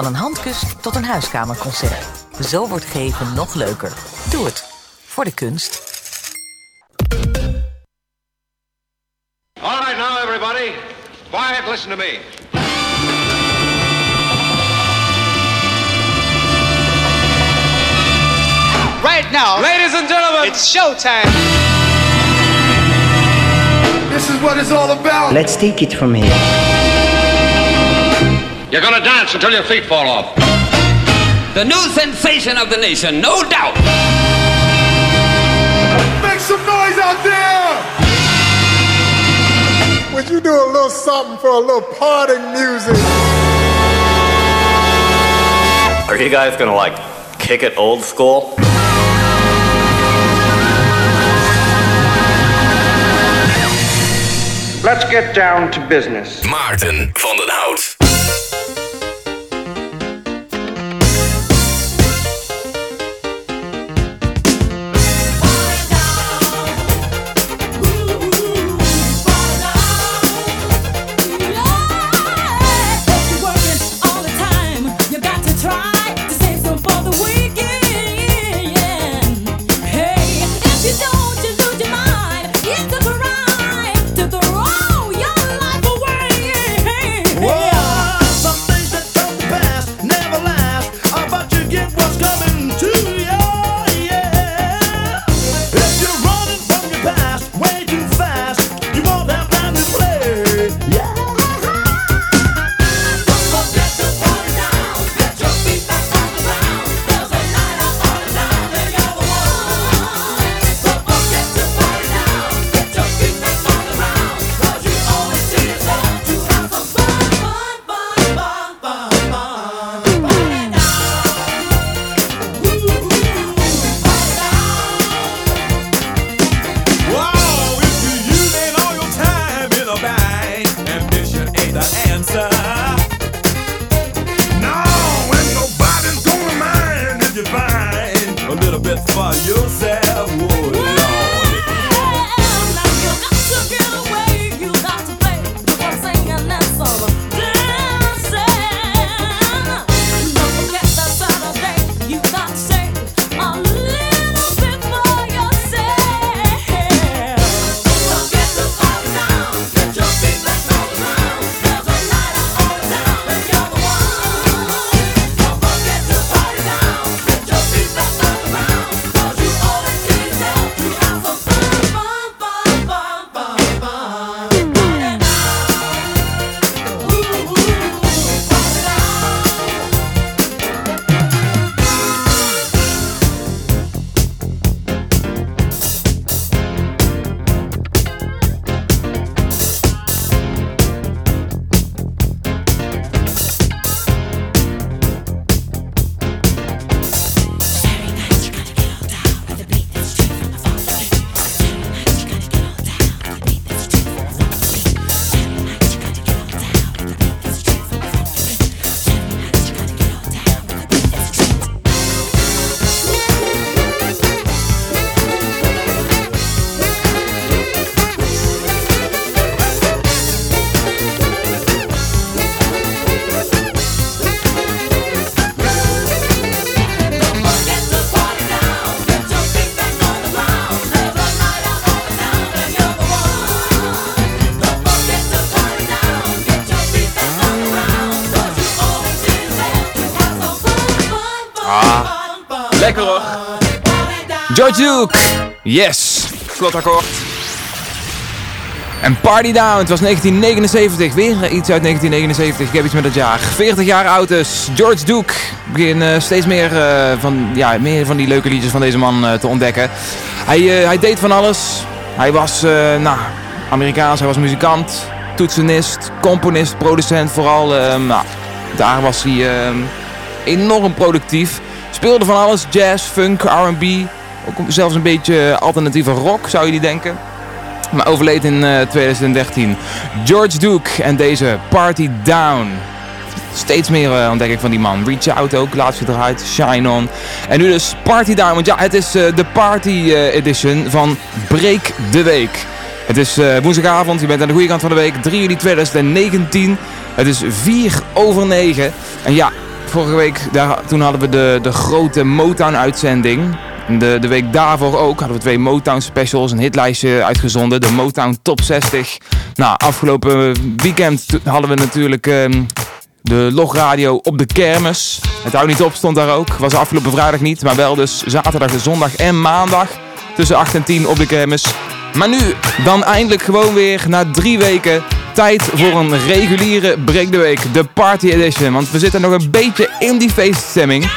Van een handkus tot een huiskamerconcert. Zo wordt geven nog leuker. Doe het. Voor de kunst. All right, now, everybody. Quiet, listen to me. Right now, Ladies and gentlemen, it's showtime. this is what it's all about. Let's take it from here. You're gonna dance until your feet fall off. The new sensation of the nation, no doubt. Make some noise out there! Would you do a little something for a little party music? Are you guys gonna like kick it old school? Let's get down to business. Maarten van den Hout. George Duke. Yes. Slotakkoord. En Party Down. Het was 1979. Weer iets uit 1979. Ik heb iets met het jaar. 40 jaar oud dus. George Duke. Ik begin eh, steeds meer, eh, van, ja, meer van die leuke liedjes van deze man eh, te ontdekken. Hij, hij deed van alles. Hij was nou, Amerikaans. Hij was muzikant. Toetsenist. Componist. Producent. Vooral. eh, nou, daar was hij eh, enorm productief. Speelde van alles, jazz, funk, R&B, ook zelfs een beetje alternatieve rock zou je die denken. Maar overleed in eh, 2013. George Duke en deze Party Down. Steeds meer eh, ontdek ik van die man. Reach Out ook, laatst gedraaid, Shine On. En nu dus Party Down, want ja, het is eh, de Party eh, Edition van Break de Week. Het is eh, woensdagavond, je bent aan de goede kant van de week, 3 juli 2019. Het is 4 over 9. En ja, Vorige week, daar, toen hadden we de, de grote Motown-uitzending. De, de week daarvoor ook hadden we twee Motown specials, een hitlijstje uitgezonden. De Motown Top 60. Nou, afgelopen weekend hadden we natuurlijk ehm, de logradio op de kermis. Het houdt niet op, stond daar ook. Was afgelopen vrijdag niet, maar wel dus zaterdag, zondag en maandag. Tussen 8 en 10 op de kermis. Maar nu, dan eindelijk gewoon weer na drie weken tijd voor een reguliere Break the Week. De Party Edition. Want we zitten nog een beetje in die feeststemming.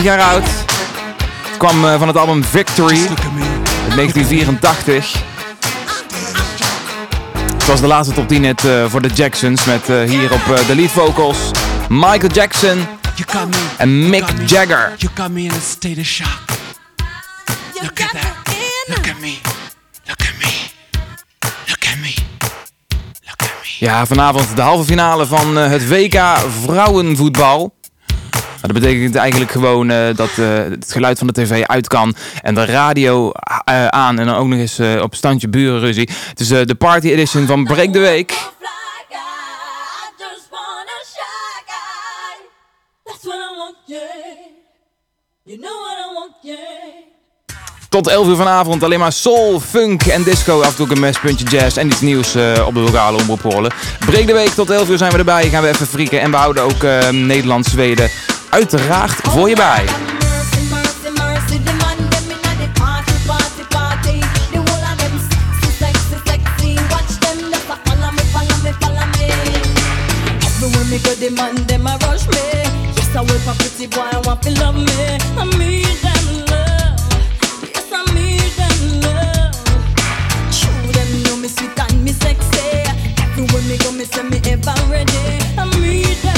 35 jaar oud. Het kwam eh, van het album Victory uit 1984. Het was de laatste top 10 hit eh, voor de Jacksons met eh, hier op de lead vocals Michael Jackson en Mick. Jagger. You got me in a state of shock. You Look at got that. me in Look a- at me. Look at me. Look at me. Look at me. Ja, vanavond de halve finale van het WK vrouwenvoetbal. Nou, dat betekent eigenlijk gewoon eh, dat eh, het geluid van de tv uit kan en de radio eh, aan en dan ook nog eens op standje burenruzie. Het is de party edition van Break de Week. Tot 11 uur vanavond alleen maar soul, funk en disco. Af en toe een mespuntje jazz en iets nieuws op de lokale omroep Breek de week tot 11 uur zijn we erbij. Gaan we even frieken en we houden ook Nederland, Zweden, uiteraard voor je bij. me go, me say me ever ready. I'm ready.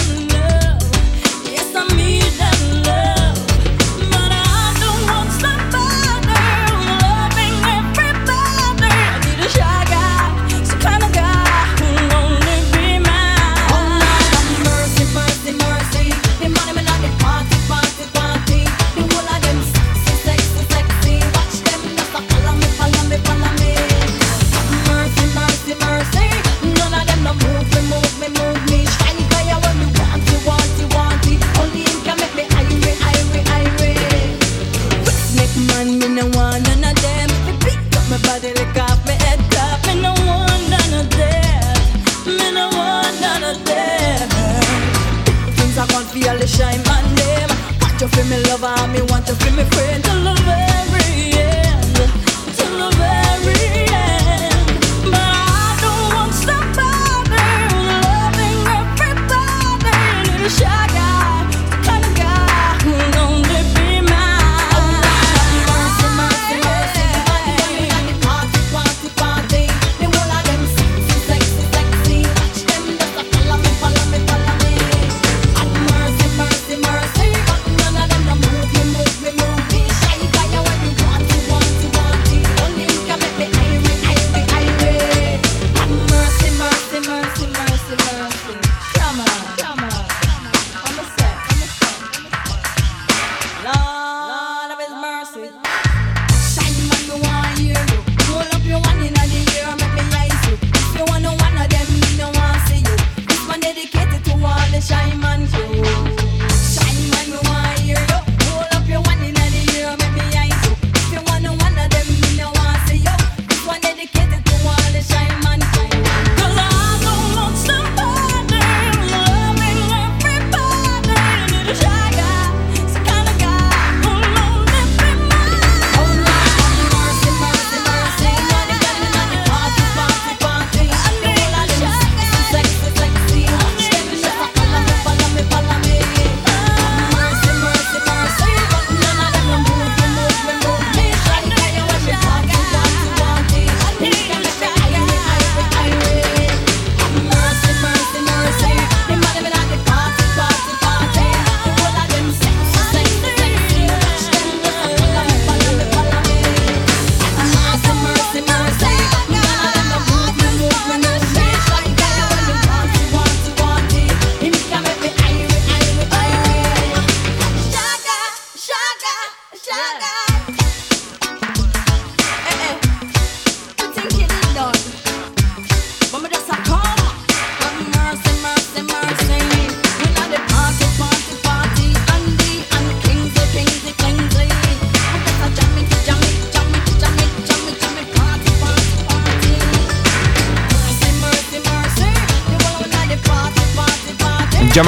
friend alone.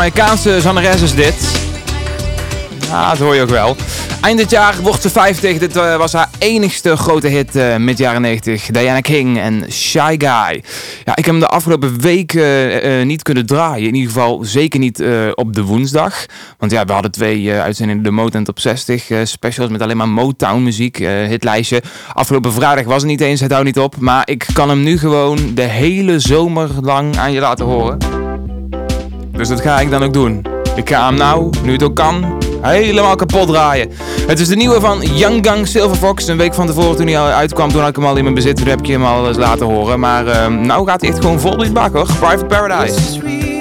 Jamaicaanse zangeres is dit. Ja, dat hoor je ook wel. Eind dit jaar wordt ze 50. Dit eh, was haar enigste grote hit uh, mid jaren 90. Diana King en Shy Guy. Ja, ik heb hem de afgelopen weken eh, niet kunnen draaien. In ieder geval zeker niet op de woensdag. Want ja, we hadden twee uitzendingen. De Motown Top 60 specials met alleen maar Motown muziek. hitlijstje. Afgelopen vrijdag was het niet eens. Het houdt niet op. Maar ik kan hem nu gewoon de hele zomer lang aan je laten horen. Dus dat ga ik dan ook doen. Ik ga hem nou, nu het ook kan, helemaal kapot draaien. Het is de nieuwe van Young Gang Silver Fox. Een week van tevoren toen hij uitkwam, toen had ik hem al in mijn bezit. Toen heb ik hem al eens laten horen. Maar uh, nou gaat hij echt gewoon vol bakken. bak hoor. Private Paradise.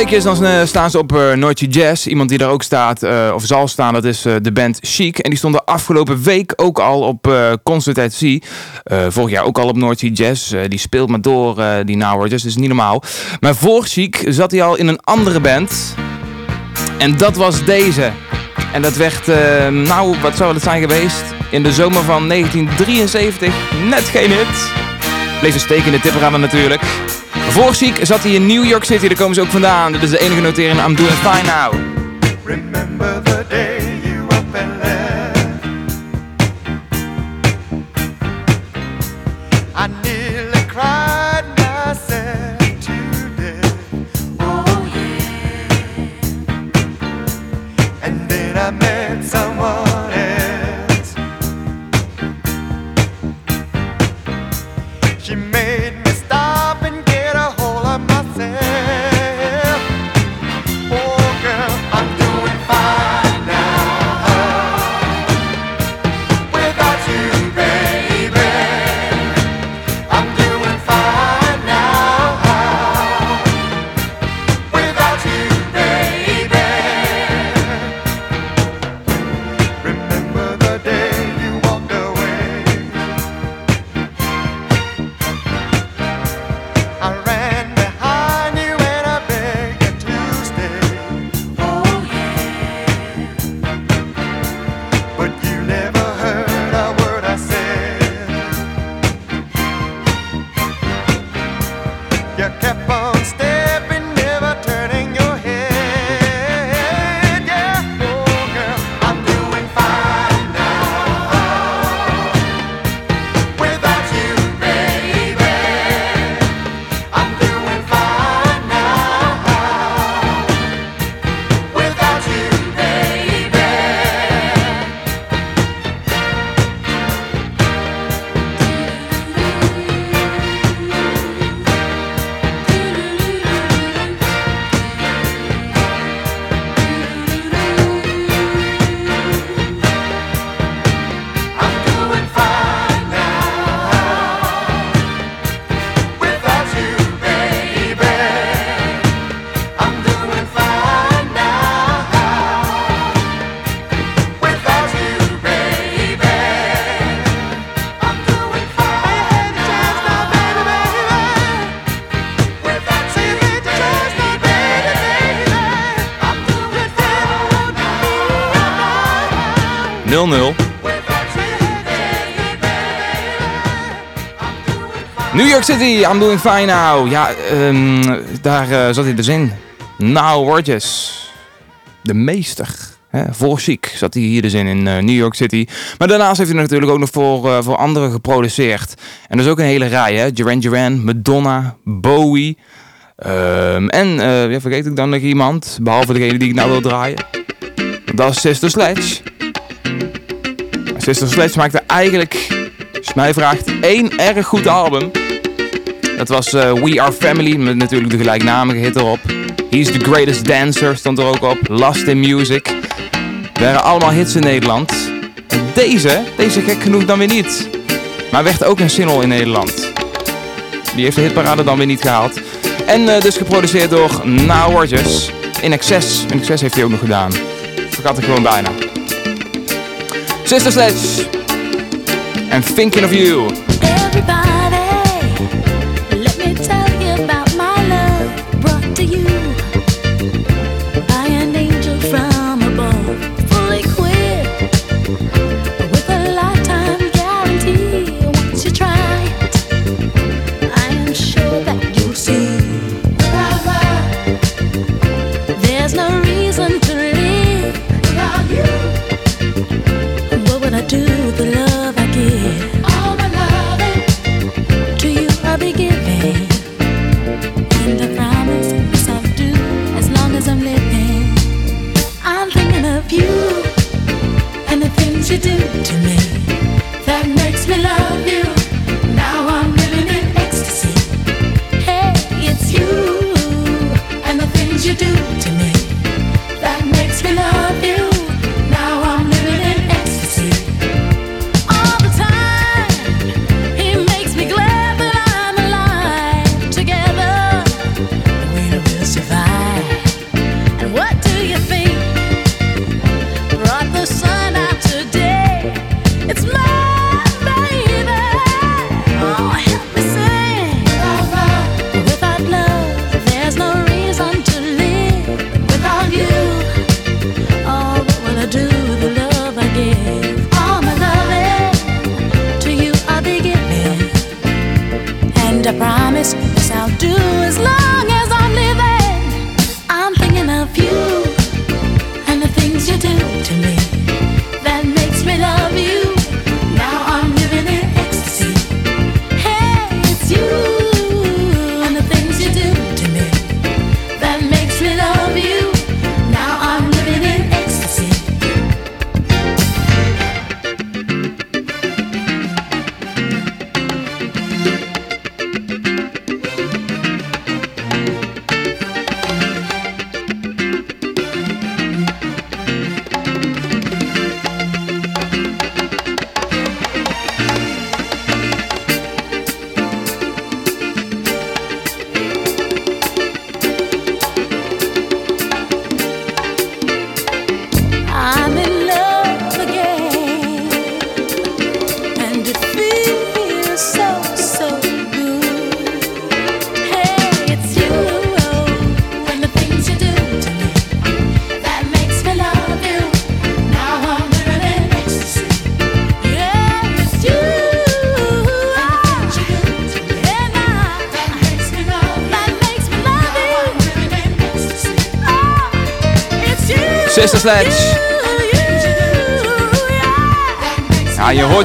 Weekjes, dan eh, staan ze op Noordje Jazz. Iemand die daar ook staat, eh, of zal staan, dat is de band Chic. En die stonden afgelopen week ook al op eh Concert at Sea. Vorig jaar ook al op Noordje Jazz. Die speelt maar door, die Now Just, dat is niet normaal. Maar voor Chic zat hij al in een andere band. En dat was deze. En dat werd, nou, wat zou het zijn geweest? In de zomer van 1973. Net geen hit. Bleef een steek in de natuurlijk. Voor Chic zat hij in New York City, daar komen ze ook vandaan. Dit is de enige notering, I'm doing fine now. New York City, I'm doing fine now. Ja, ehm, daar eh, zat hij dus in. Now Rogers. De meester. Hè, voor Chic zat hij hier dus in, in eh, New York City. Maar daarnaast heeft hij natuurlijk ook nog voor, eh, voor anderen geproduceerd. En dat is ook een hele rij, hè. Duran Duran, Madonna, Bowie. Ehm, en, ja, vergeet ik dan nog iemand? Behalve degene die ik nou wil draaien. Dat is Sister Sledge. Sister Sledge maakte eigenlijk, als mij vraagt, één erg goed album. Dat was eh, We Are Family, met natuurlijk de gelijknamige hit erop. He's the Greatest Dancer stond er ook op. Last in Music. Waren allemaal hits in Nederland. Deze, deze gek genoeg dan weer niet. Maar werd ook een single in Nederland. Die heeft de hitparade dan weer niet gehaald. En eh, dus geproduceerd door Now Rogers. In Excess. In Excess heeft hij ook nog gedaan. Vergat ik gewoon bijna. Sister Sledge. And Thinking of You.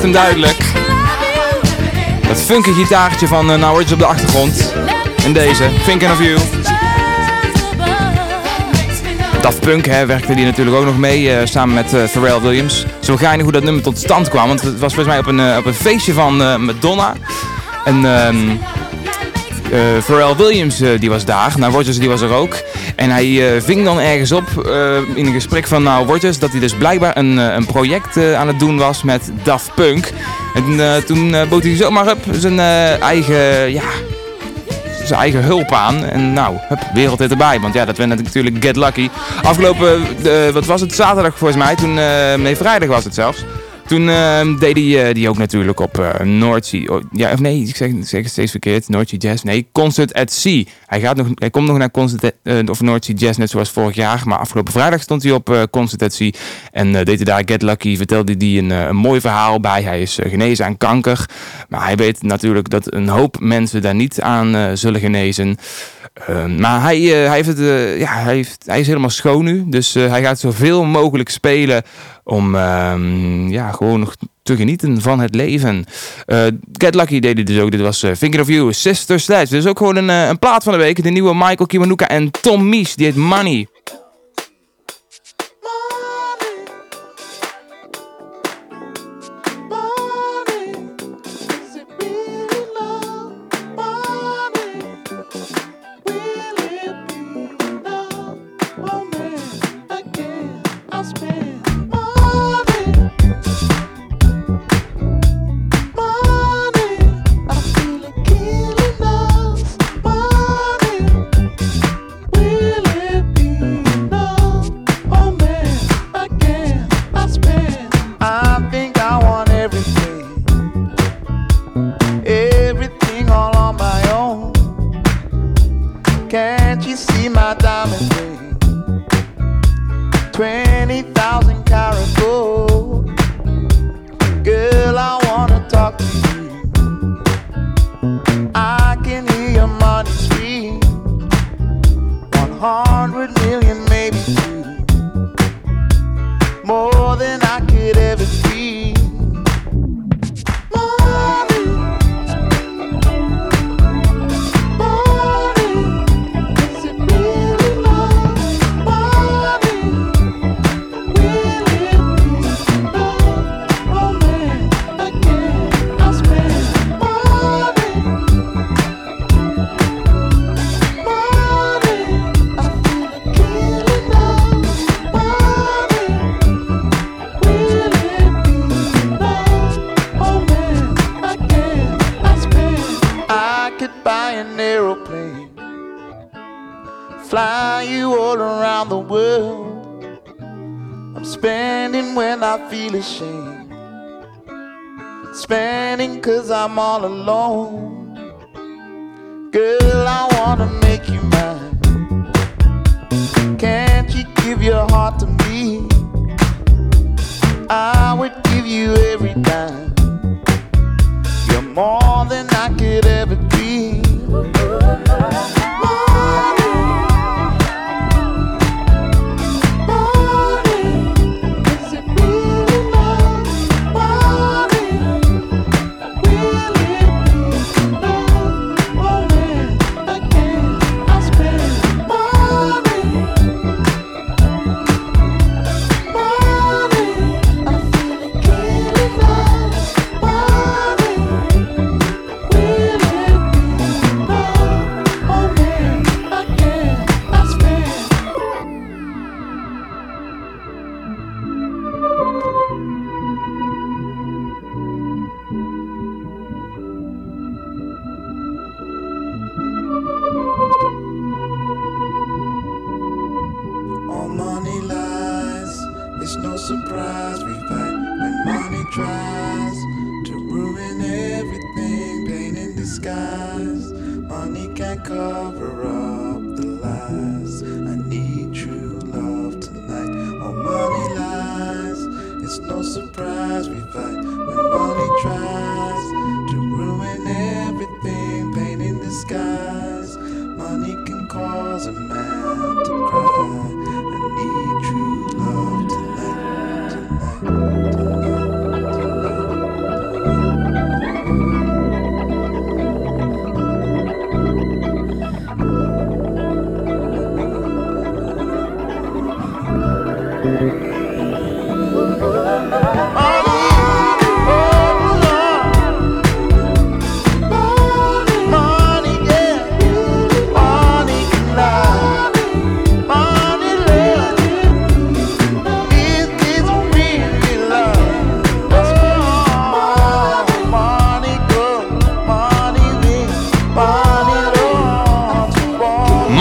Je duidelijk. Dat funky gitaartje van uh, Now Rogers op de achtergrond. En deze, Thinking of You. Daft Punk hè, werkte die natuurlijk ook nog mee, eh, samen met eh, Pharrell Williams. Zo geinig hoe dat nummer tot stand kwam, want het was volgens mij op een, eh, op een feestje van eh, Madonna. En ehm eh, Pharrell Williams eh, die was daar, nou Rogers die was er ook. En hij eh, ving dan ergens op eh, in een gesprek van nou Rogers dat hij dus blijkbaar een, eh, een project aan het doen was met Daft Punk. En toen bood hij zomaar op zijn eigen, ja, zijn eigen hulp aan. En nou, hup, wereldhit erbij. Want ja, dat werd natuurlijk Get Lucky. Afgelopen, wat was het, zaterdag volgens mij, toen, nee vrijdag was het zelfs. Toen ehm, deed hij eh, die ook natuurlijk op North Sea. oh, ja, of nee, ik zeg, het steeds verkeerd. Sea Jazz. Nee, Concert at Sea. Hij, gaat nog, hij komt nog naar Concert eh, of Sea Jazz net zoals vorig jaar. Maar afgelopen vrijdag stond hij op eh, Concert at Sea. En eh, deed hij daar Get Lucky. Vertelde hij een, eh, een mooi verhaal bij. Hij is eh, genezen aan kanker. Maar hij weet natuurlijk dat een hoop mensen daar niet aan eh, zullen genezen. Ehm, maar hij, eh, hij, heeft het, eh, ja, hij, heeft, hij is helemaal schoon nu. Dus eh, hij gaat zoveel mogelijk spelen om ehm, ja, gewoon nog te genieten van het leven. Get Lucky deed hij dus ook. Dit was Thinking of You, Sister Sledge. Dus ook gewoon een, een plaat van de week. De nieuwe Michael Kiwanuka en Tom Mies. Die heet Money. All alone.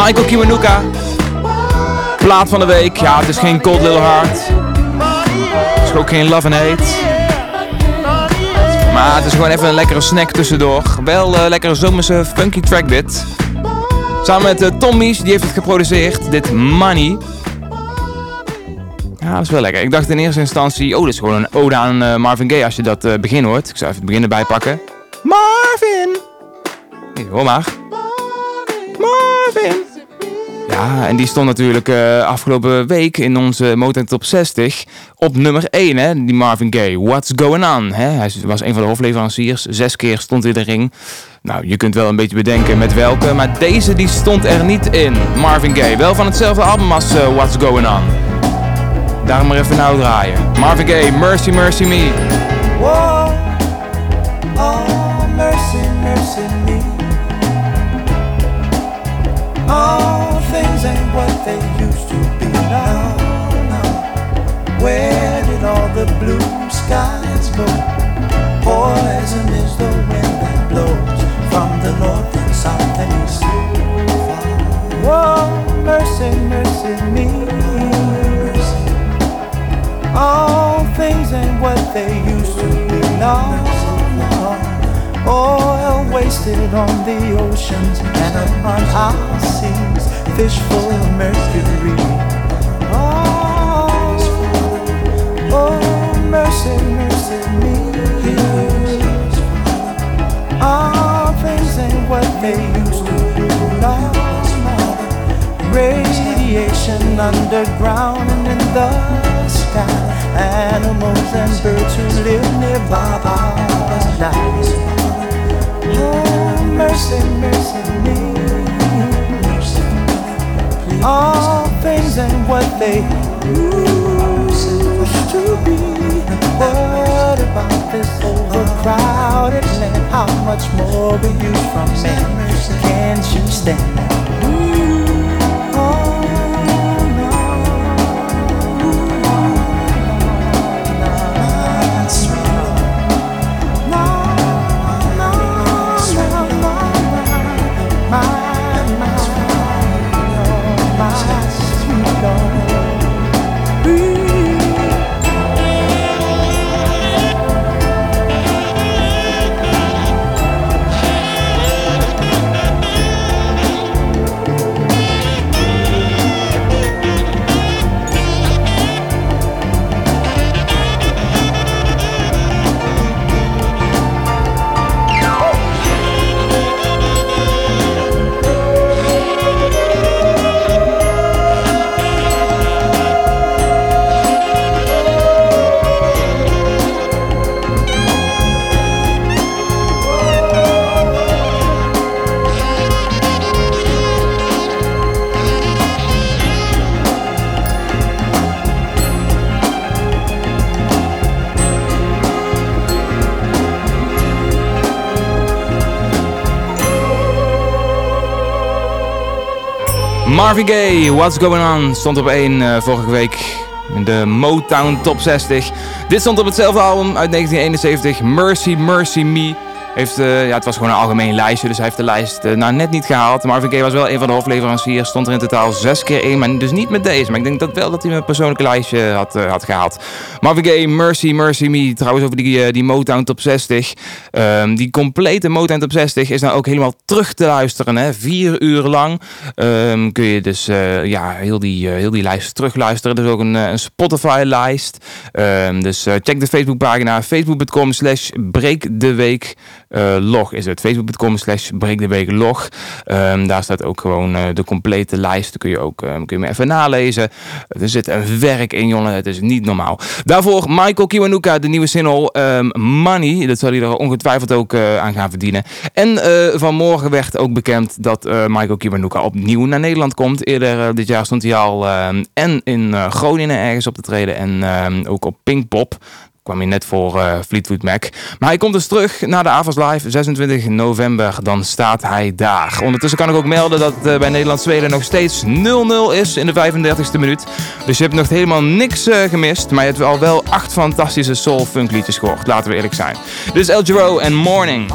Michael Kiwanuka. Plaat van de week. Ja, het is geen Cold Little Heart. Het is ook geen Love and Hate. Maar het is gewoon even een lekkere snack tussendoor. Wel eh lekkere zomerse funky track dit. Samen met eh, Tom Mies, die heeft het geproduceerd. Dit Money. Ja, dat is wel lekker. Ik dacht in eerste instantie, oh, dit is gewoon een ode aan eh, Marvin Gaye als je dat begin hoort. Ik zou even het begin erbij pakken. Marvin! Hey, hoor maar. Marvin! Ja, en die stond natuurlijk eh, afgelopen week in onze Motown Top 60 op nummer 1, hè, die Marvin Gaye. What's going on? Hè? Hij was een van de hoofdleveranciers. Zes keer stond hij in de ring. Nou, je kunt wel een beetje bedenken met welke, maar deze die stond er niet in. Marvin Gaye, wel van hetzelfde album als eh, What's Going On. Daarom maar even nou draaien. Marvin Gaye, Mercy Mercy Me. Oh mercy, mercy me. All ain't what they used to be now. now. Where did all the blue skies go? Poison is the wind that blows from the north and south and east. Whoa, mercy, mercy me. All things ain't what they used to be now. Oil wasted on the oceans and upon our seas, fish full of mercury. Oh, oh mercy, mercy me. All things ain't what they used to be now. Radiation underground and in the sky. Animals and birds who live nearby are dying. Oh, mercy, mercy me. All things ain't what they used to be. What about this overcrowded land? How much more will you from me? Can't you stand that? Marvin Gaye, What's Going On, stond op 1 eh, vorige week in de Motown Top 60. Dit stond op hetzelfde album uit 1971, Mercy Mercy Me. Heeft, eh, ja, het was gewoon een algemeen lijstje, dus hij heeft de lijst eh, nou net niet gehaald. Marvin Gaye was wel een van de hoofdleveranciers, stond er in totaal zes keer in, maar dus niet met deze. Maar ik denk dat wel dat hij mijn persoonlijke lijstje had, eh, had gehaald. Marvin Gaye, Mercy Mercy Me, trouwens over die, die Motown Top 60. Ehm, die complete Motown Top 60 is nou ook helemaal terug te luisteren, hè. Vier uur lang Ehm, kun je dus ja, heel, die, heel die lijst terugluisteren. Er is ook een, een Spotify-lijst. Ehm, dus check de Facebookpagina facebook.com slash eh, log is het. Facebook.com slash. Ehm, daar staat ook gewoon eh, de complete lijst. Dan kun je ook ehm, kun je even nalezen. Er zit een werk in, jongen. Het is niet normaal. Daarvoor Michael Kiwanuka, de nieuwe single ehm, Money. Dat zal hij er ongetwijfeld ook eh, aan gaan verdienen. En eh, vanmorgen werd ook bekend dat eh, Michael Kiwanuka opnieuw naar Nederland komt. Eerder eh, dit jaar stond hij al en in eh, Groningen ergens op te treden. En ook op Pinkpop kwam hij net voor eh, Fleetwood Mac. Maar hij komt dus terug naar de Avas Live, 26 november. Dan staat hij daar. Ondertussen kan ik ook melden dat eh, bij Nederland-Zweden nog steeds 0-0 is in de 35e minuut. Dus je hebt nog helemaal niks eh, gemist. Maar je hebt al wel acht fantastische soul-funk liedjes gehoord. Laten we eerlijk zijn. Dit is El Giro en Morning.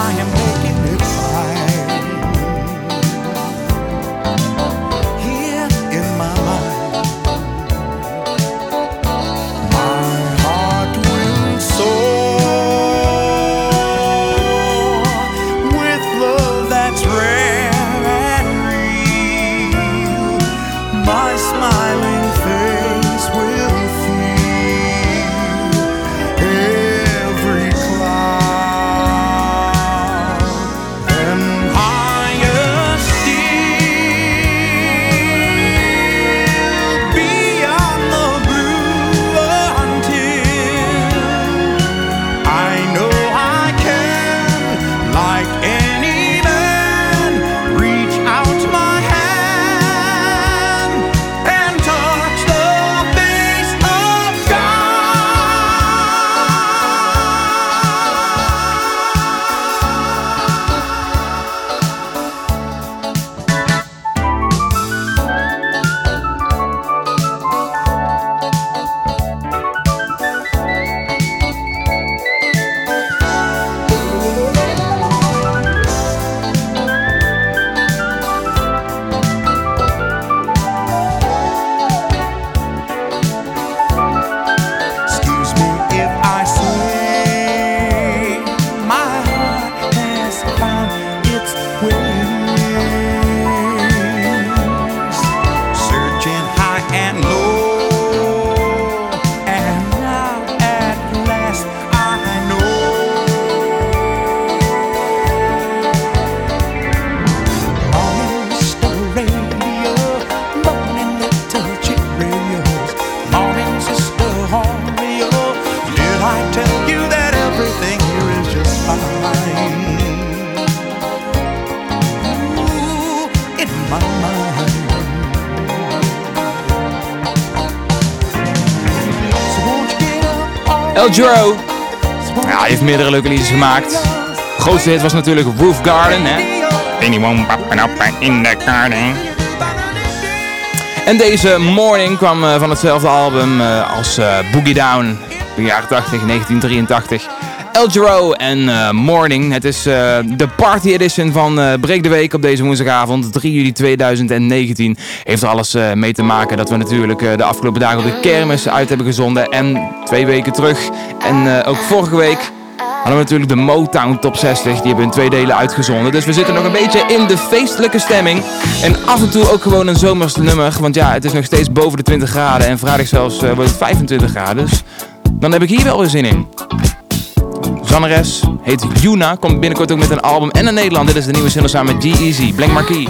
I am Giro. Ja, hij heeft meerdere leuke liedjes gemaakt. Grootste hit was natuurlijk Roof Garden, hè. Anyone up in the garden. En deze Morning kwam eh, van hetzelfde album eh, als eh, Boogie Down, de jaren 80, 1983. El Giro en Morning. Het is de party edition van Breek de Week op deze woensdagavond, 3 juli 2019. Heeft er alles mee te maken dat we natuurlijk de afgelopen dagen op de kermis uit hebben gezonden. En twee weken terug en eh, ook vorige week hadden we natuurlijk de Motown Top 60. Die hebben we in twee delen uitgezonden. Dus we zitten nog een beetje in de feestelijke stemming. En af en toe ook gewoon een zomers nummer. Want ja, het is nog steeds boven de 20 graden. En vrijdag zelfs eh, wordt het 25 graden. Dus dan heb ik hier wel weer zin in. Zangeres heet Yuna. Komt binnenkort ook met een album en een Nederland. Dit is de nieuwe single samen met G-Eazy. Blank Marquis.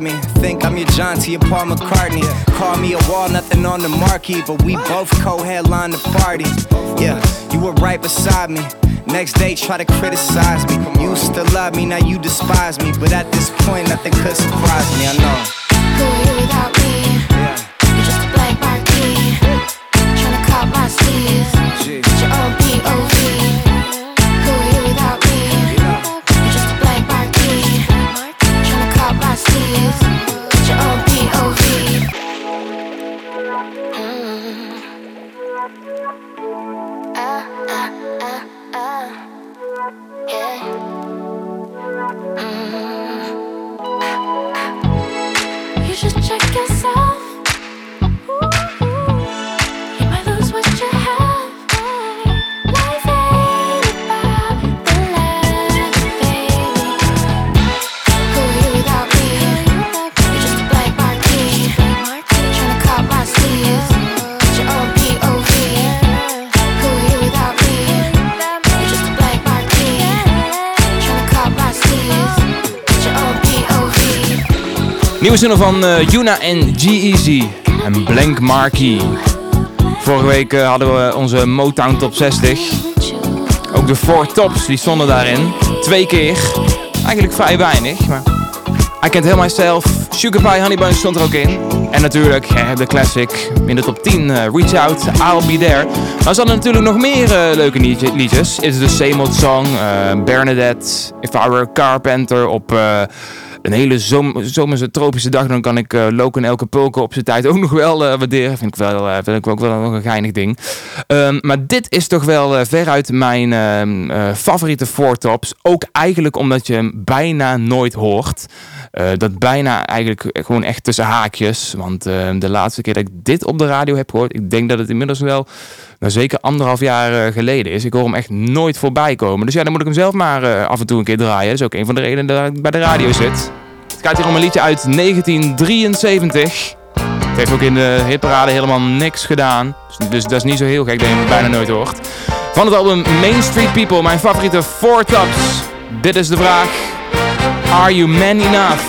Me. Think I'm your John T. and Paul McCartney. Call me a wall, nothing on the marquee, but we both co-headline the party. Yeah, you were right beside me. Next day, try to criticize me. Used to love me, now you despise me. But at this point, nothing could surprise me. I know. Nieuwe single van uh, Yuna en G-Eazy en Blank Marquee. Vorige week uh, hadden we onze Motown Top 60. Ook de Four Tops, die stonden daarin. Twee keer. Eigenlijk vrij weinig, maar... I Can't Help Myself, Sugar Pie Honey stond er ook in. En natuurlijk eh, de classic in de top 10, uh, Reach Out, I'll Be There. Maar ze hadden natuurlijk nog meer leuke liedjes. Is the Same Old Song, Bernadette, If I Were a Carpenter op een hele zom zomerse tropische dag, dan kan ik uh, Loken Elke Pulken op zijn tijd ook nog wel uh, waarderen. Vind ik, wel, uh, vind ik ook wel nog een geinig ding. Um, maar dit is toch wel veruit mijn uh, favoriete voortops. Ook eigenlijk omdat je hem bijna nooit hoort. dat bijna eigenlijk gewoon echt tussen haakjes. Want ehm, de laatste keer dat ik dit op de radio heb gehoord, ik denk dat het inmiddels wel nou, zeker anderhalf jaar geleden is. Ik hoor hem echt nooit voorbij komen. Dus ja, dan moet ik hem zelf maar af en toe een keer draaien. Dat is ook een van de redenen dat ik bij de radio zit. Het gaat hier om een liedje uit 1973. Het heeft ook in de hitparade helemaal niks gedaan. Dus dat is niet zo heel gek dat je hem bijna nooit hoort. Van het album Main Street People, mijn favoriete Four Tops. Dit is de vraag. Are you man enough?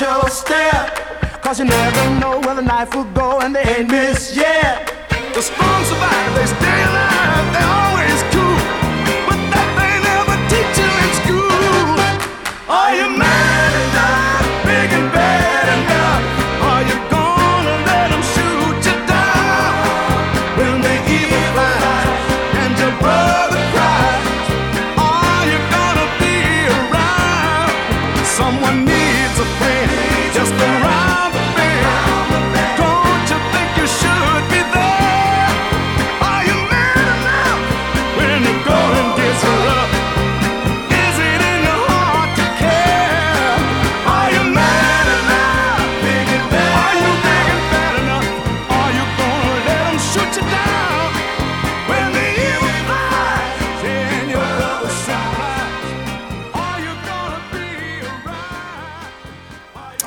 Watch your step. Cause you never know where the knife will go and they ain't missed yet. The strong survive, they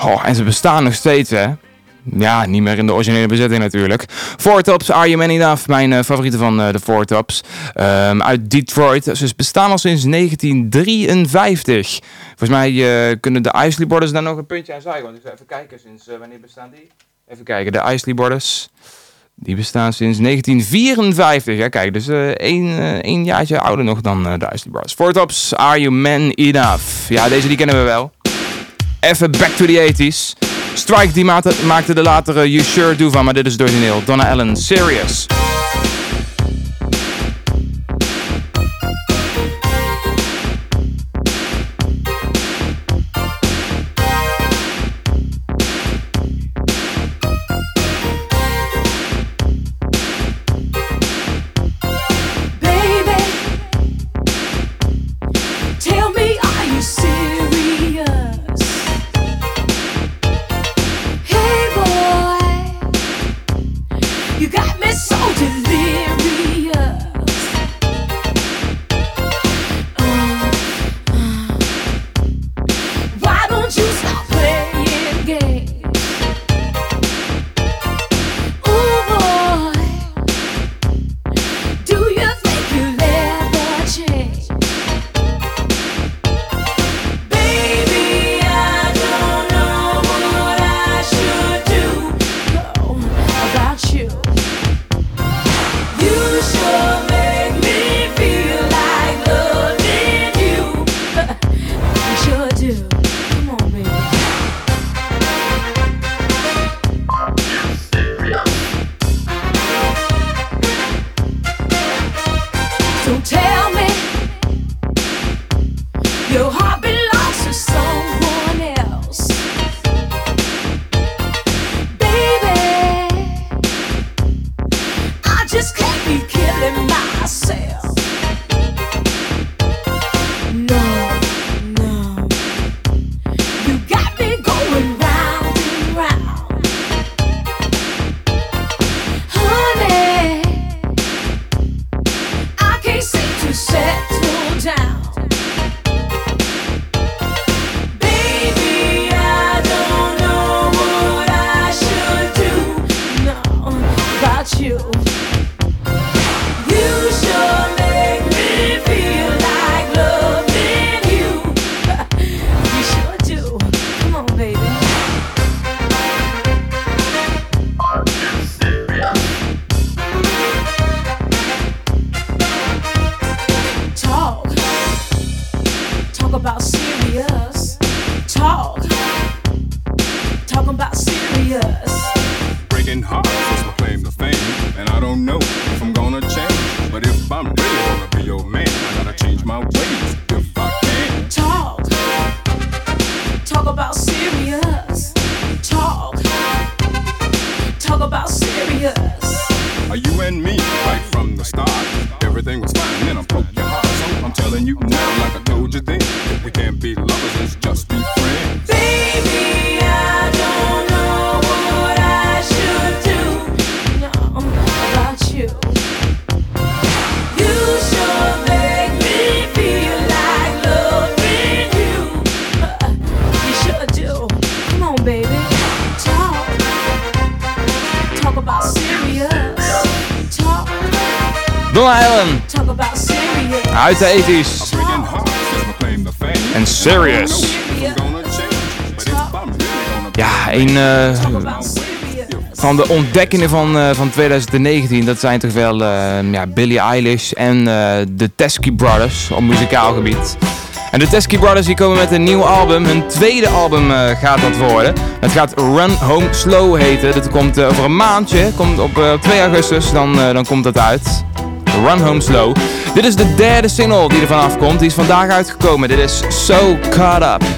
Oh, en ze bestaan nog steeds, hè? Ja, niet meer in de originele bezetting natuurlijk. Four Tops, Are You Man Enough? Mijn uh, favoriete van uh, de Four. Um, uit Detroit. Ze bestaan al sinds 1953. Volgens mij uh, kunnen de Isley Borders daar nog een puntje aan zuigen. Want ik even kijken, sinds wanneer bestaan die? Even kijken, de Isley Borders. Die bestaan sinds 1954. Ja, kijk, dus één, jaartje ouder nog dan de Isley Borders. Four Are You Man Enough? Ja, deze die kennen we wel. Even back to the 80s. Strike die maakte, de latere You Sure Do van, maar dit is het origineel. Donna Allen, Serious. Uit de 80s. Breaking hearts is my claim to fame. En Serious. Ja, een eh, van de ontdekkingen van, eh, van 2019, dat zijn toch wel eh, ja, Billie Eilish en de Teskey Brothers op muzikaal gebied. En de Teskey Brothers die komen met een nieuw album, hun tweede album gaat dat worden. Het gaat Run Home Slow heten, dat komt over een maandje, komt op eh, 2 augustus, dan, dan komt dat uit. Run Home Slow. Dit is de derde single die er vanaf komt, die is vandaag uitgekomen. Dit is So Caught Up.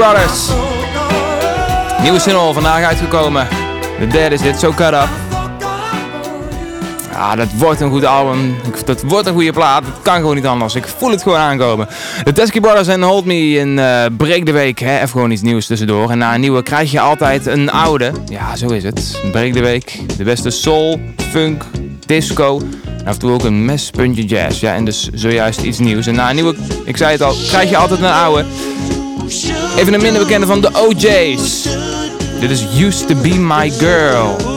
Brothers. Nieuwe single vandaag uitgekomen. De derde is dit, So Cut Up. Ja, dat wordt een goed album. Dat wordt een goede plaat. Het kan gewoon niet anders. Ik voel het gewoon aankomen. De Teskey Brothers en Hold Me in eh Break de Week. Hè? Even gewoon iets nieuws tussendoor. En na een nieuwe krijg je altijd een oude. Ja, zo is het. Break de Week. De beste soul, funk, disco En af en toe ook een mes, puntje jazz. Ja, en dus zojuist iets nieuws. En na een nieuwe, ik zei het al, krijg je altijd een oude. Even een minder bekende van de OJ's. Dit is Used to Be My Girl.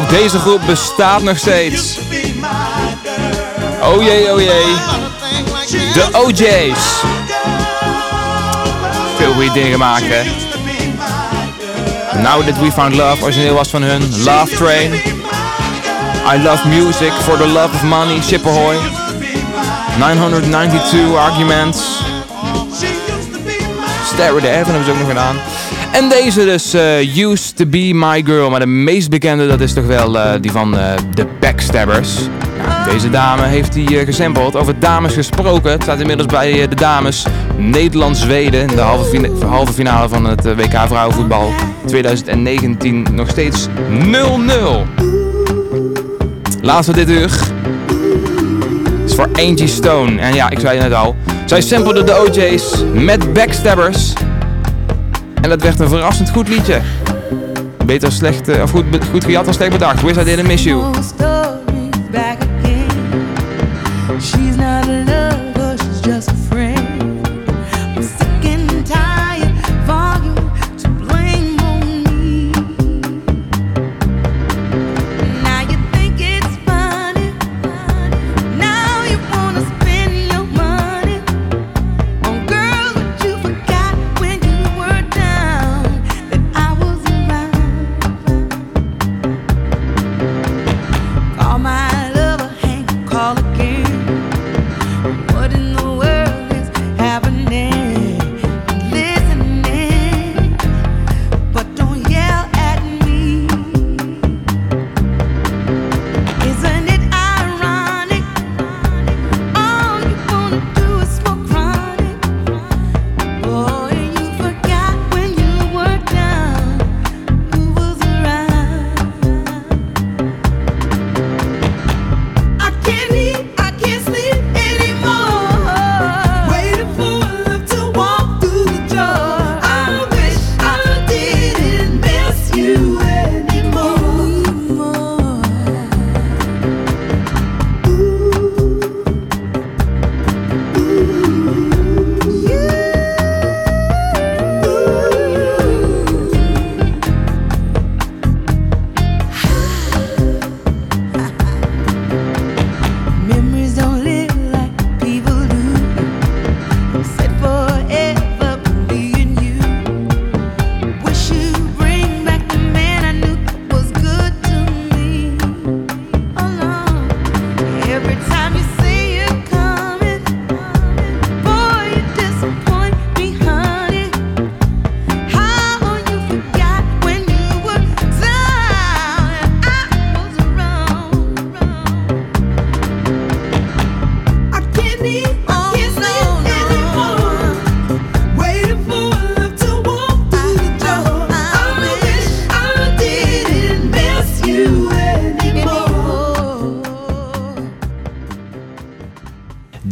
Ook deze groep, bestaat nog steeds. Oh jee, oh jee. De OJ's. Veel goede dingen hè. Now That We Found Love, origineel was van hun. Love Train. I Love Music, For the Love of Money, Ship Ahoy. 992 Arguments. Stare at the Heaven hebben ze ook nog gedaan. En deze dus, eh, Used to Be My Girl. Maar de meest bekende, dat is toch wel eh, die van eh, de Backstabbers. Deze dame heeft eh, gesampled. Over dames gesproken. Het staat inmiddels bij de dames Nederland-Zweden. In de halve, fina- halve finale van het WK Vrouwenvoetbal 2019. Nog steeds 0-0. Laatste dit uur. is voor Angie Stone. En ja, ik zei het net al. Zij samplede de OJ's met Backstabbers. En dat werd een verrassend goed liedje. Beter slecht, eh, of goed, goed gejat dan slecht bedacht. Wish I Didn't Miss You.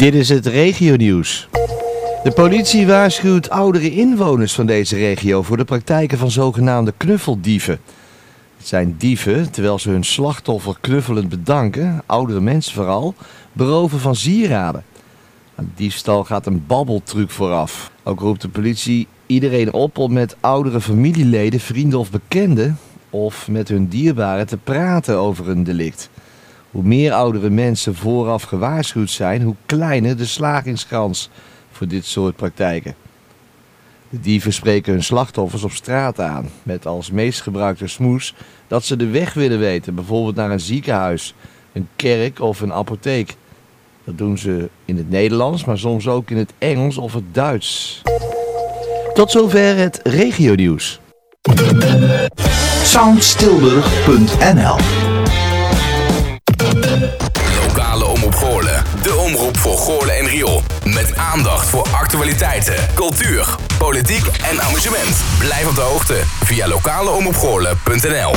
Dit is het regionieuws. De politie waarschuwt oudere inwoners van deze regio voor de praktijken van zogenaamde knuffeldieven. Het zijn dieven, terwijl ze hun slachtoffer knuffelend bedanken, oudere mensen vooral, beroven van sieraden. Aan diefstal gaat een babbeltruc vooraf. Ook roept de politie iedereen op om met oudere familieleden, vrienden of bekenden of met hun dierbaren te praten over een delict. Hoe meer oudere mensen vooraf gewaarschuwd zijn, hoe kleiner de slagingskans voor dit soort praktijken. De dieven spreken hun slachtoffers op straat aan, met als meest gebruikte smoes dat ze de weg willen weten, bijvoorbeeld naar een ziekenhuis, een kerk of een apotheek. Dat doen ze in het Nederlands, maar soms ook in het Engels of het Duits. Tot zover het regionieuws. Soundstilburg.nl Lokale omroep Goorlen. De omroep voor Goorlen en Riool. Met aandacht voor actualiteiten, cultuur, politiek en amusement. Blijf op de hoogte via lokaleomroepgoorlen.nl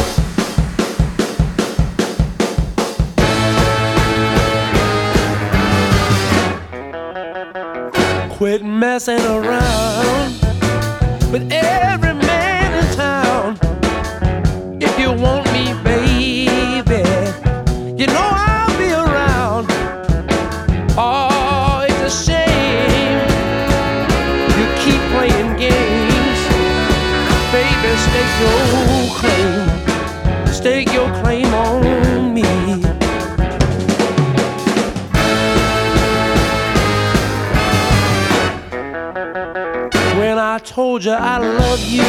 Quit messing around with every told you I love you,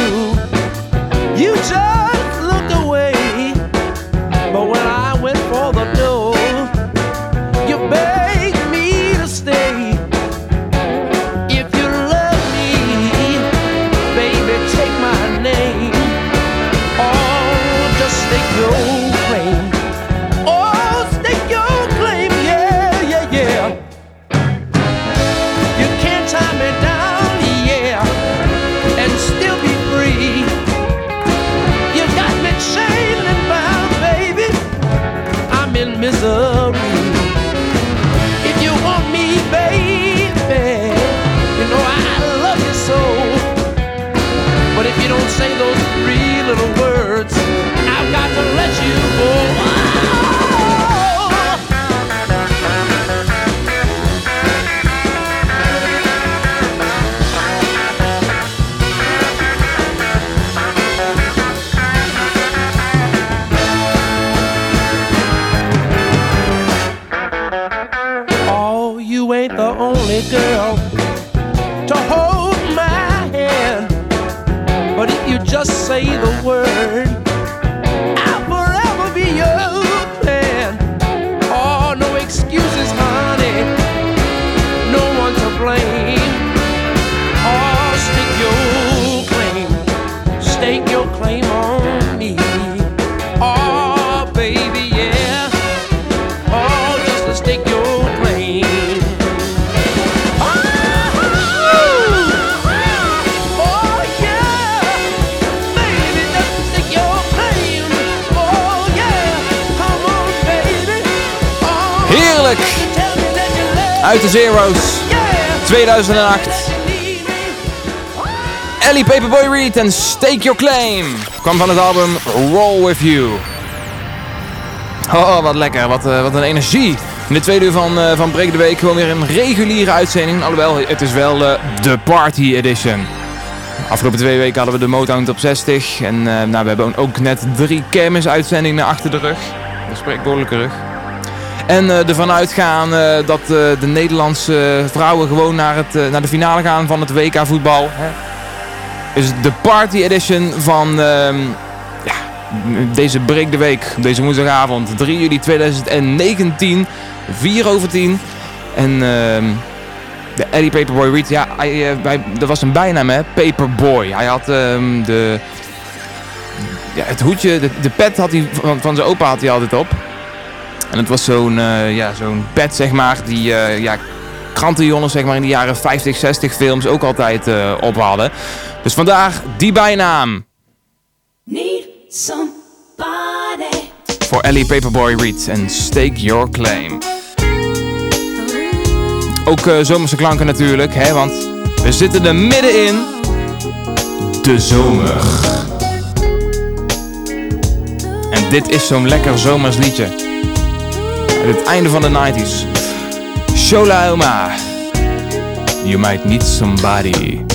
you just looked away. But when I went for the Uit de Zero's. 2008. Ellie Paperboy Reed en Stake Your Claim. Kwam van het album Roll With You. Oh, wat lekker. Wat, eh, wat een energie. In de tweede uur van, eh, van Break de Week gewoon weer een reguliere uitzending. Alhoewel, het is wel eh, de Party Edition. Afgelopen twee weken hadden we de Motown Top 60. En nou, we hebben ook net drie kermisuitzendingen achter de rug. De spreekwoordelijke rug. En eh, ervan uitgaan eh, dat eh, de Nederlandse vrouwen gewoon naar, het, naar de finale gaan van het WK voetbal. Hè? Is de Party Edition van ehm, ja, deze Break de Week. Deze woensdagavond 3 juli 2019. 4 over 10. En ehm, de Eddie Paperboy Reed, ja, hij, dat was een bijnaam hè, Paperboy. Hij had ehm, de, ja, het hoedje, de, de pet had hij, van, van zijn opa had hij altijd op. En het was zo'n eh, ja, zo'n pet, zeg maar, die, eh, ja, krantenjongens zeg maar, in de jaren 50, 60 films ook altijd eh, op hadden. Dus vandaag die bijnaam Need somebody. voor Ellie Paperboy Reed en Stake Your Claim. Ook eh, zomerse klanken natuurlijk, hè, want we zitten er middenin. De zomer. En dit is zo'n lekker zomers liedje. Het einde van de 90s. Shola Oma. You might need somebody.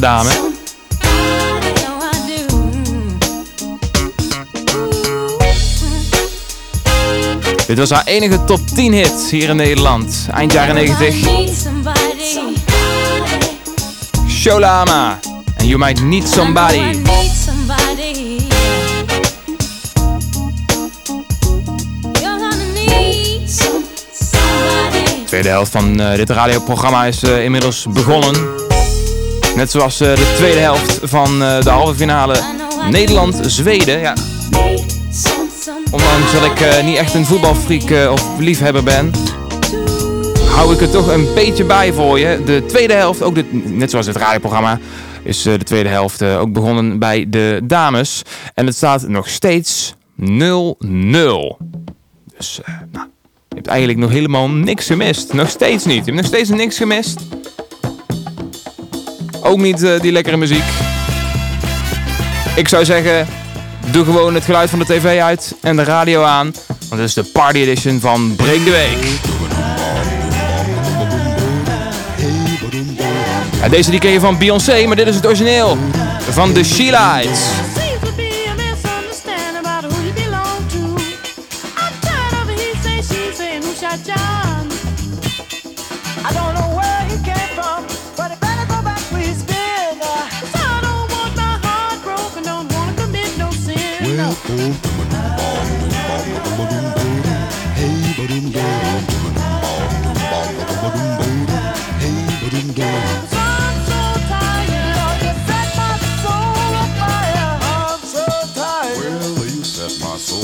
Dame. Dit was haar enige top 10 hit hier in Nederland. Eind jaren 90. Need somebody. Sholama. And you might need somebody. De tweede helft van eh, dit radioprogramma is eh, inmiddels begonnen. Net zoals eh, de tweede helft van eh, de halve finale Nederland-Zweden. Ja. Ondanks dat ik eh, niet echt een voetbalfreak of liefhebber ben, hou ik er toch een beetje bij voor je. De tweede helft, ook net zoals het radioprogramma, is de tweede helft ook begonnen bij de dames. En het staat nog steeds 0-0. Dus, nou, je hebt eigenlijk nog helemaal niks gemist. Nog steeds niet. Je hebt nog steeds niks gemist ook niet eh, die lekkere muziek. Ik zou zeggen, doe gewoon het geluid van de tv uit en de radio aan. Want dit is de party edition van Break de Week. Ja, deze die ken je van Beyoncé, maar dit is het origineel. Van The She Lights.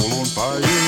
volontaire.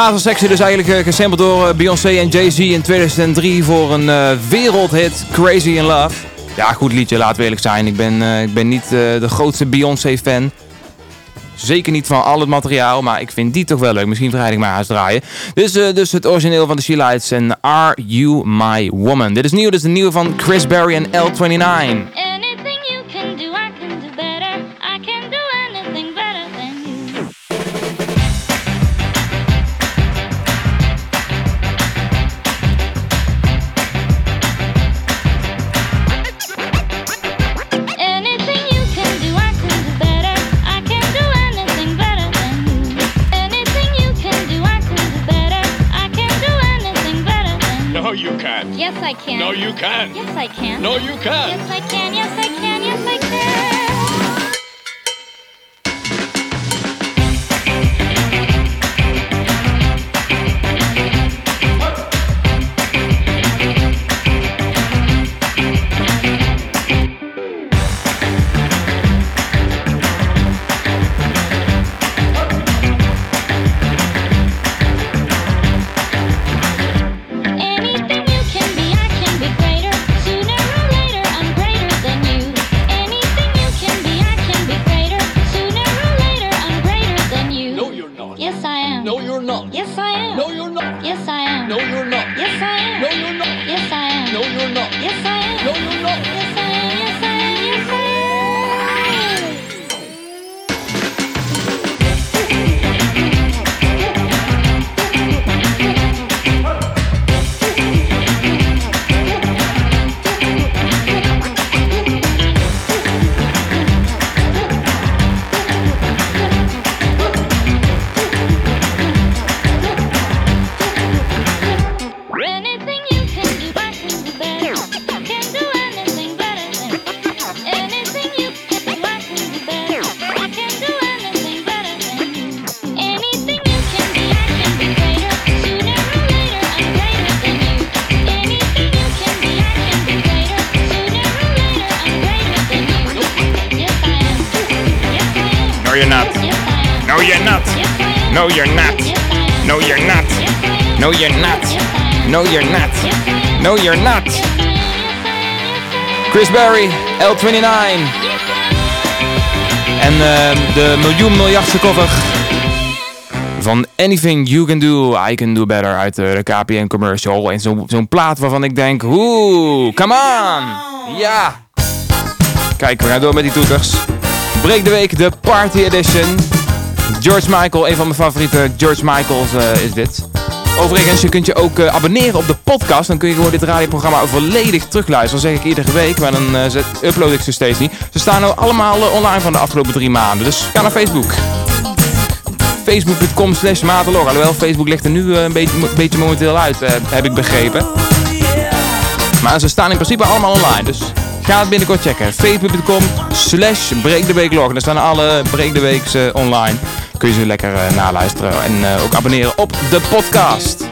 Blazerssectie dus eigenlijk eh, gesampled door eh, Beyoncé en Jay-Z in 2003 voor een eh, wereldhit Crazy in Love. Ja, goed liedje, laat we eerlijk zijn. Ik ben, ik ben niet de grootste Beyoncé-fan. Zeker niet van al het materiaal, maar ik vind die toch wel leuk. Misschien vrijdag maar eens draaien. Dus, dus het origineel van de She Lights en Are You My Woman. Dit is nieuw, dit is de nieuwe van Chris Berry en L29. No, you're not. No, you're not. No, you're not. No, you're not. No, you're not. Chris Berry, L29. En eh, de miljoen miljardste cover van Anything You Can Do, I Can Do Better uit de KPN commercial. En zo- zo'n plaat waarvan ik denk, oeh, come on. Ja. Kijk, we gaan door met die toeters. Break de week, de Party Edition. George Michael, een van mijn favoriete George Michaels eh, is dit. Overigens, je kunt je ook eh, abonneren op de podcast. Dan kun je gewoon dit radioprogramma volledig terugluisteren. Dat zeg ik iedere week, maar dan eh, upload ik ze steeds niet. Ze staan nou allemaal online van de afgelopen drie maanden. Dus ga naar Facebook. Facebook.com slash Matelog. Alhoewel, Facebook ligt er nu een beetje, beetje momenteel uit, heb ik begrepen. Maar ze staan in principe allemaal online, dus ga het binnenkort checken. Facebook.com slash Log. Daar staan alle Breek de Weeks online. Kun je ze lekker eh, naluisteren en eh, ook abonneren op de podcast.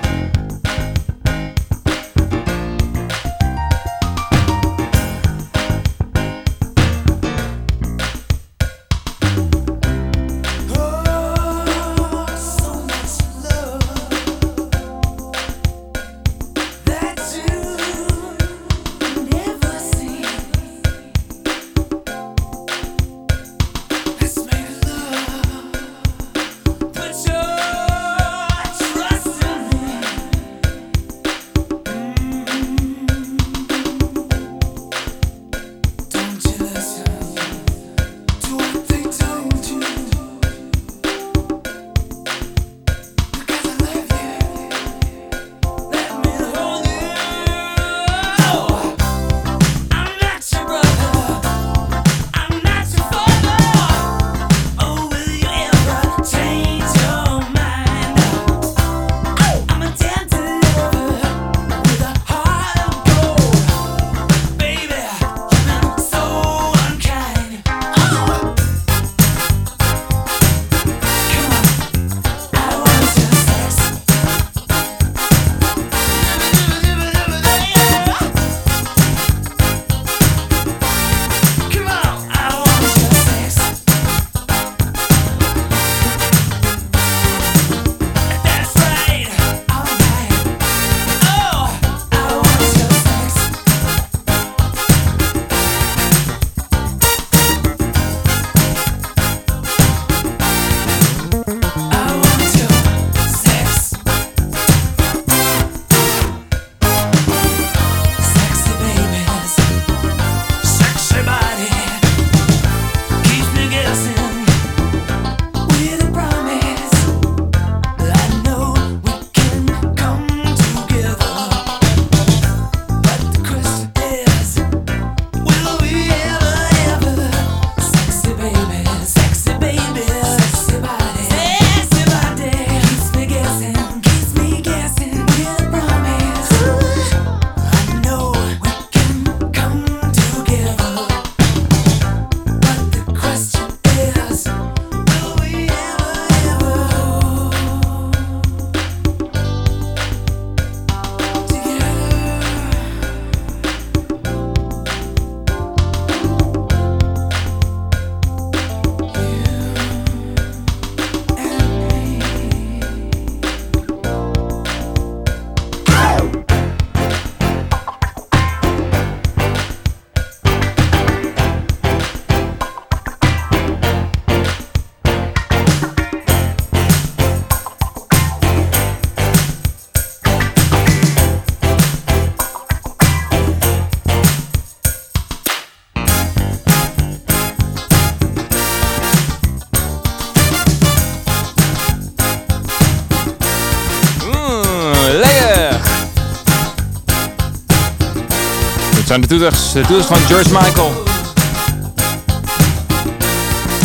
de toeters. De toeters van George Michael.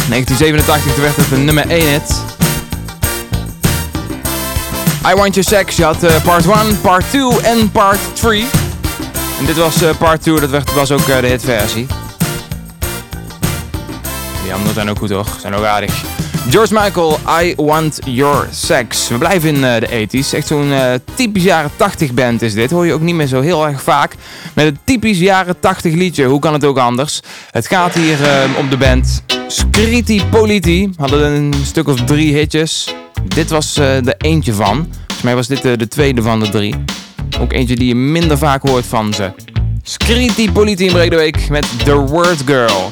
1987 werd het een nummer 1 hit. I Want Your Sex. Je had eh, part 1, part 2 en part 3. En dit was eh, part 2, dat was ook eh, de hitversie. Die anderen zijn ook goed hoor, zijn ook aardig. George Michael, I Want Your Sex. We blijven in de 80s. Echt zo'n typisch jaren 80 band is dit. Hoor je ook niet meer zo heel erg vaak. Met een typisch jaren 80 liedje, hoe kan het ook anders? Het gaat hier uh, om de band Scriti Politi. Hadden een stuk of drie hitjes. Dit was uh, de eentje van. Volgens mij was dit de tweede van de drie. Ook eentje die je minder vaak hoort van ze. Scriti Politi in Bredeweek met The Word Girl.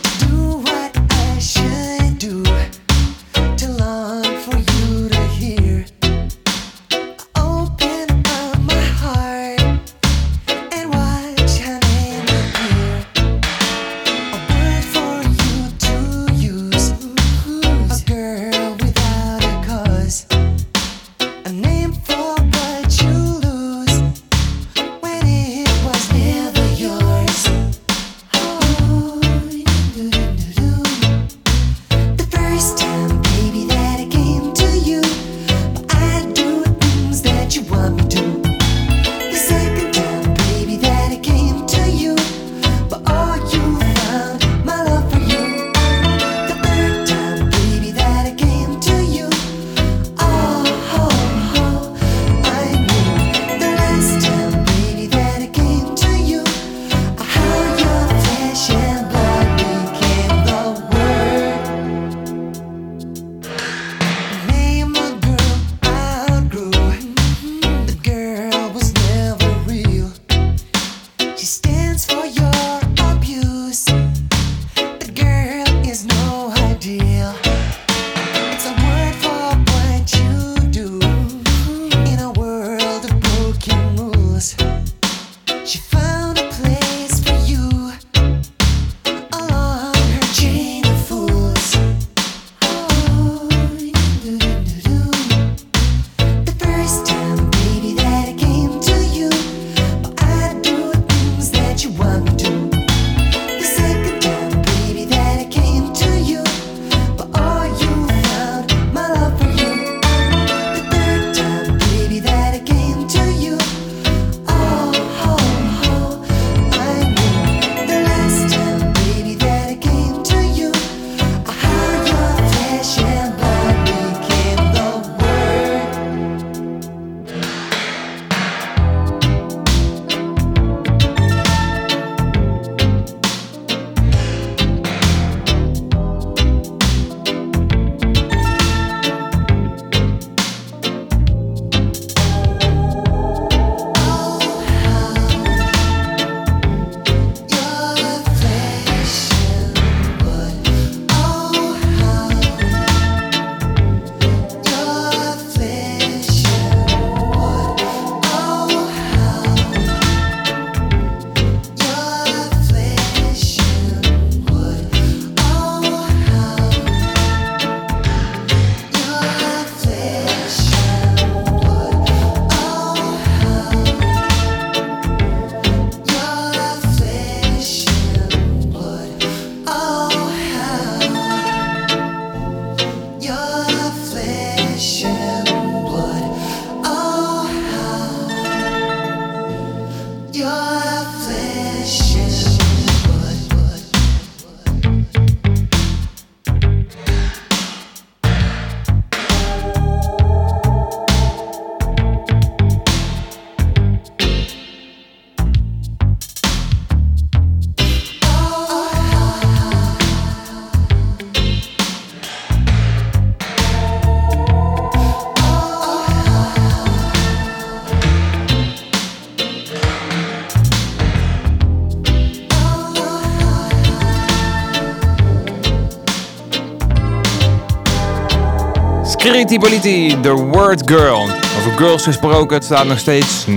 Pretty Polity, The Word Girl. Over girls gesproken, staat nog steeds 0-0.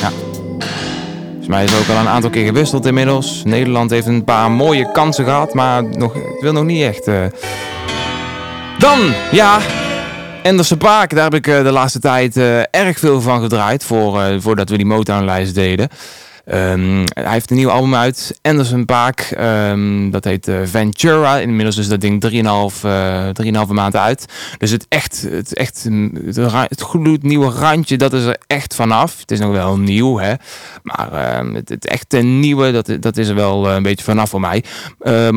Ja. Volgens mij is ook al een aantal keer gewisseld inmiddels. Nederland heeft een paar mooie kansen gehad, maar nog, het wil nog niet echt. Eh. Dan, ja, Endersen Paak. Daar heb ik eh, de laatste tijd eh, erg veel van gedraaid voor, voordat we die motownlijst deden. Ehm, hij heeft een nieuw album uit, Anderson Paak. Ehm, dat heet eh, Ventura. Inmiddels is dat ding 3,5 eh 3,5 maanden uit. Dus het echt, het echt het, gloednieuwe randje, dat is er echt vanaf. Het is nog wel nieuw, hè. Maar ehm, het, het echte nieuwe, dat, dat is er wel eh, een beetje vanaf voor mij.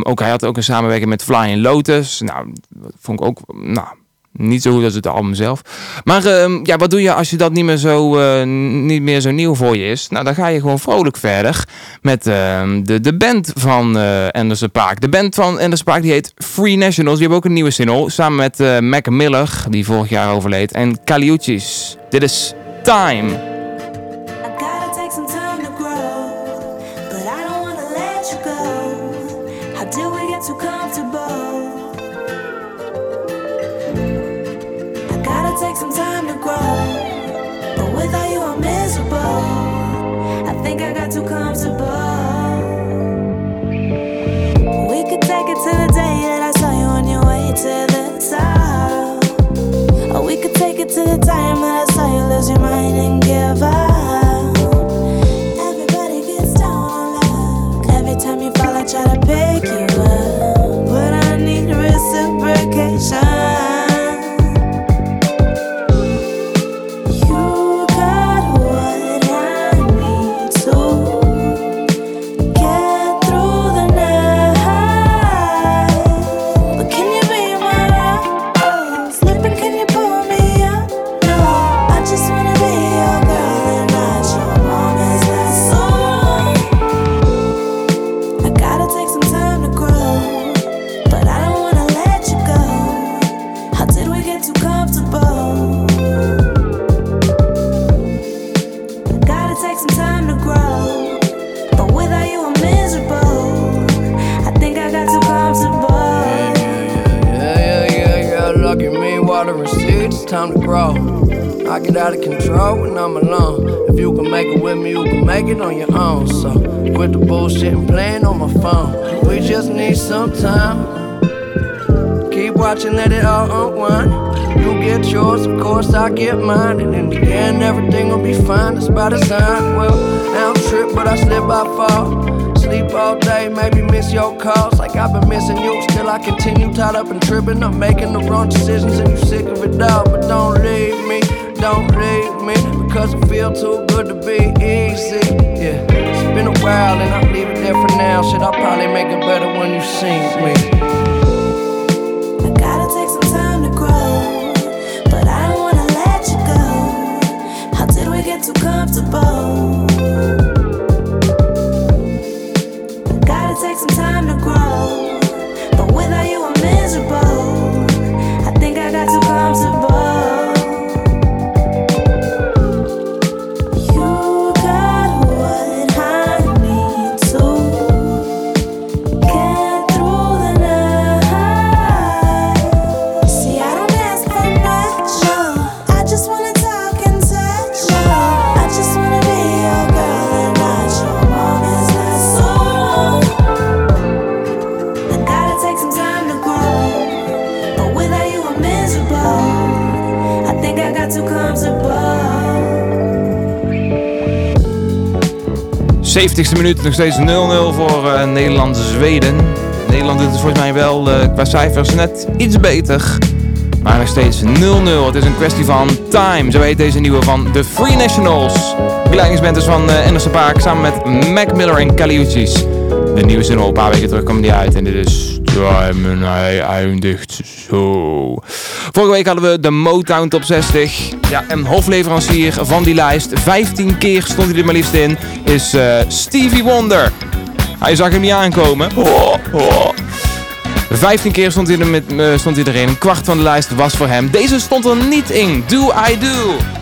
Ook, hij had ook een samenwerking met Flying Lotus. Nou, dat vond ik ook... Nou, niet zo goed als het album zelf. Maar ehm, ja, wat doe je als je dat niet meer zo, eh, niet meer zo nieuw voor je is? Nou, dan ga je gewoon vrolijk verder met ehm, de, de band van eh Anderson Paak. De band van Anderson Paak die heet Free Nationals. Die hebben ook een nieuwe single samen met eh Mac Miller, die vorig jaar overleed. En Caliucci's. Dit is Time. We could take it to the time that I saw you lose your mind and give up. Everybody gets down on luck. Every time you fall, I try to pick you up. But I need reciprocation. Be fine. That's by design. Well, I don't trip, but I slip, I fall. Sleep all day, maybe miss your calls. Like I've been missing you, still I continue tied up and tripping. I'm making the wrong decisions and you sick of it all. But don't leave me, don't leave me. Because it feel too good to be easy. Yeah, it's been a while and I'll leave it there for now. Shit, I'll probably make it better when you see me. 70ste minuut, nog steeds 0-0 voor eh, Nederland-Zweden. Nederland doet het volgens mij wel eh, qua cijfers net iets beter. Maar nog steeds 0-0. Het is een kwestie van time. Zo heet deze nieuwe van The Free Nationals. Begeleidingsband is van uh, Anderson Paak samen met Mac Miller en Caliucci's. De nieuwe single, een paar weken terug kwam die uit. En dit is Time en hij eindigt zo. Vorige week hadden we de Motown Top 60. Ja, een hofleverancier van die lijst. 15 keer stond hij er maar liefst in. Is eh, Stevie Wonder. Hij zag hem niet aankomen. Oh, oh. 15 keer stond hij, met, eh, stond hij erin. Een kwart van de lijst was voor hem. Deze stond er niet in. Do I Do.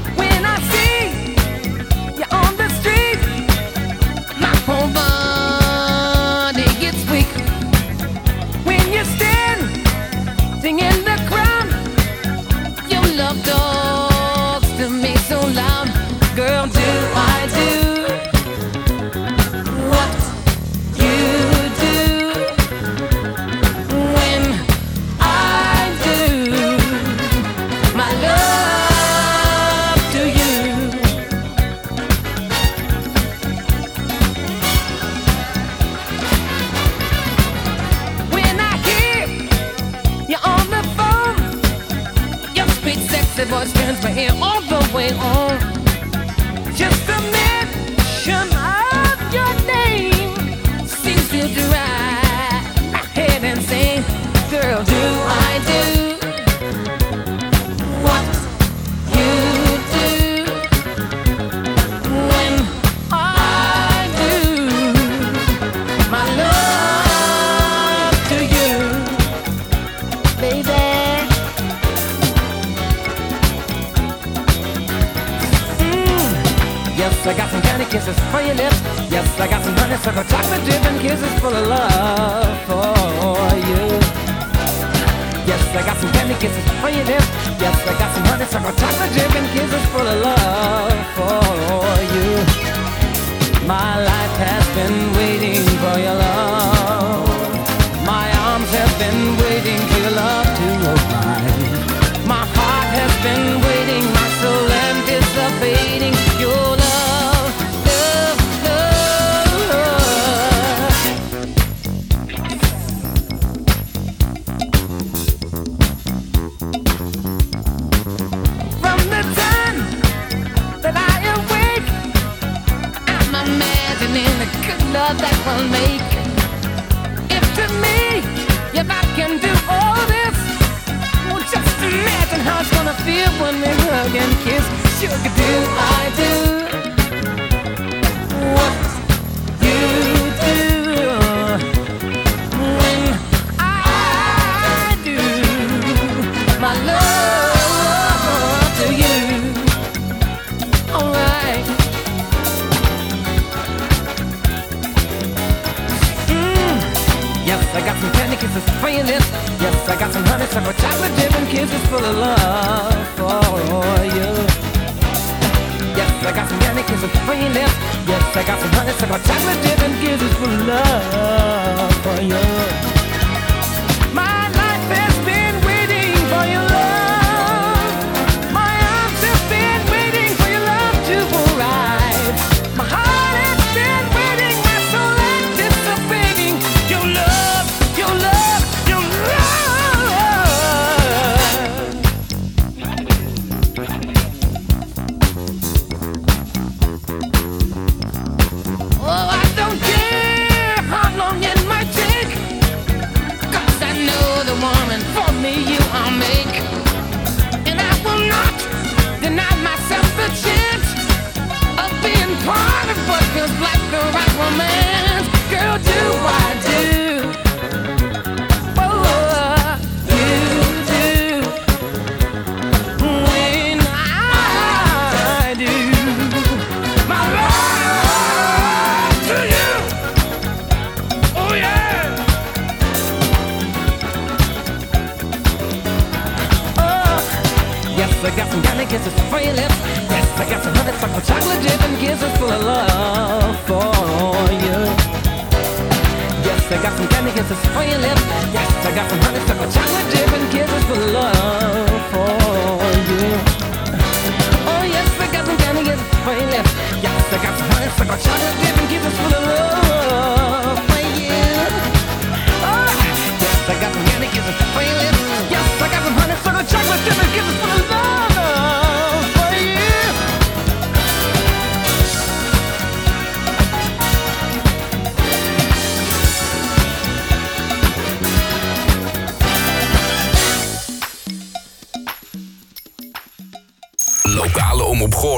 105.6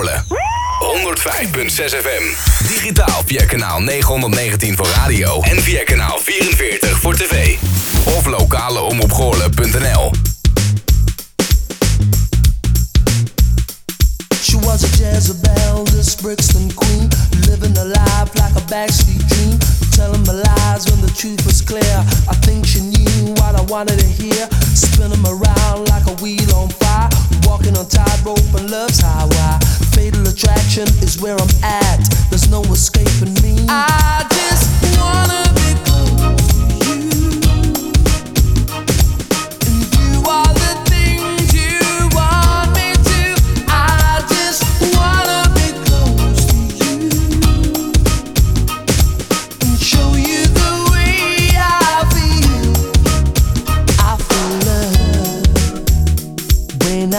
FM. Digitaal via kanaal 919 voor radio en via kanaal 44 voor tv. Of lokaleomopgoorlen.nl She was a Jezebel, this Brixton queen Living a life like a backstreet dream. Telling my lies when the truth was clear. I think she knew what I wanted to hear. Spinning around like a wheel on fire. walking on tightrope and love's highway. Fatal attraction is where I'm at. There's no escaping me. I just wanna.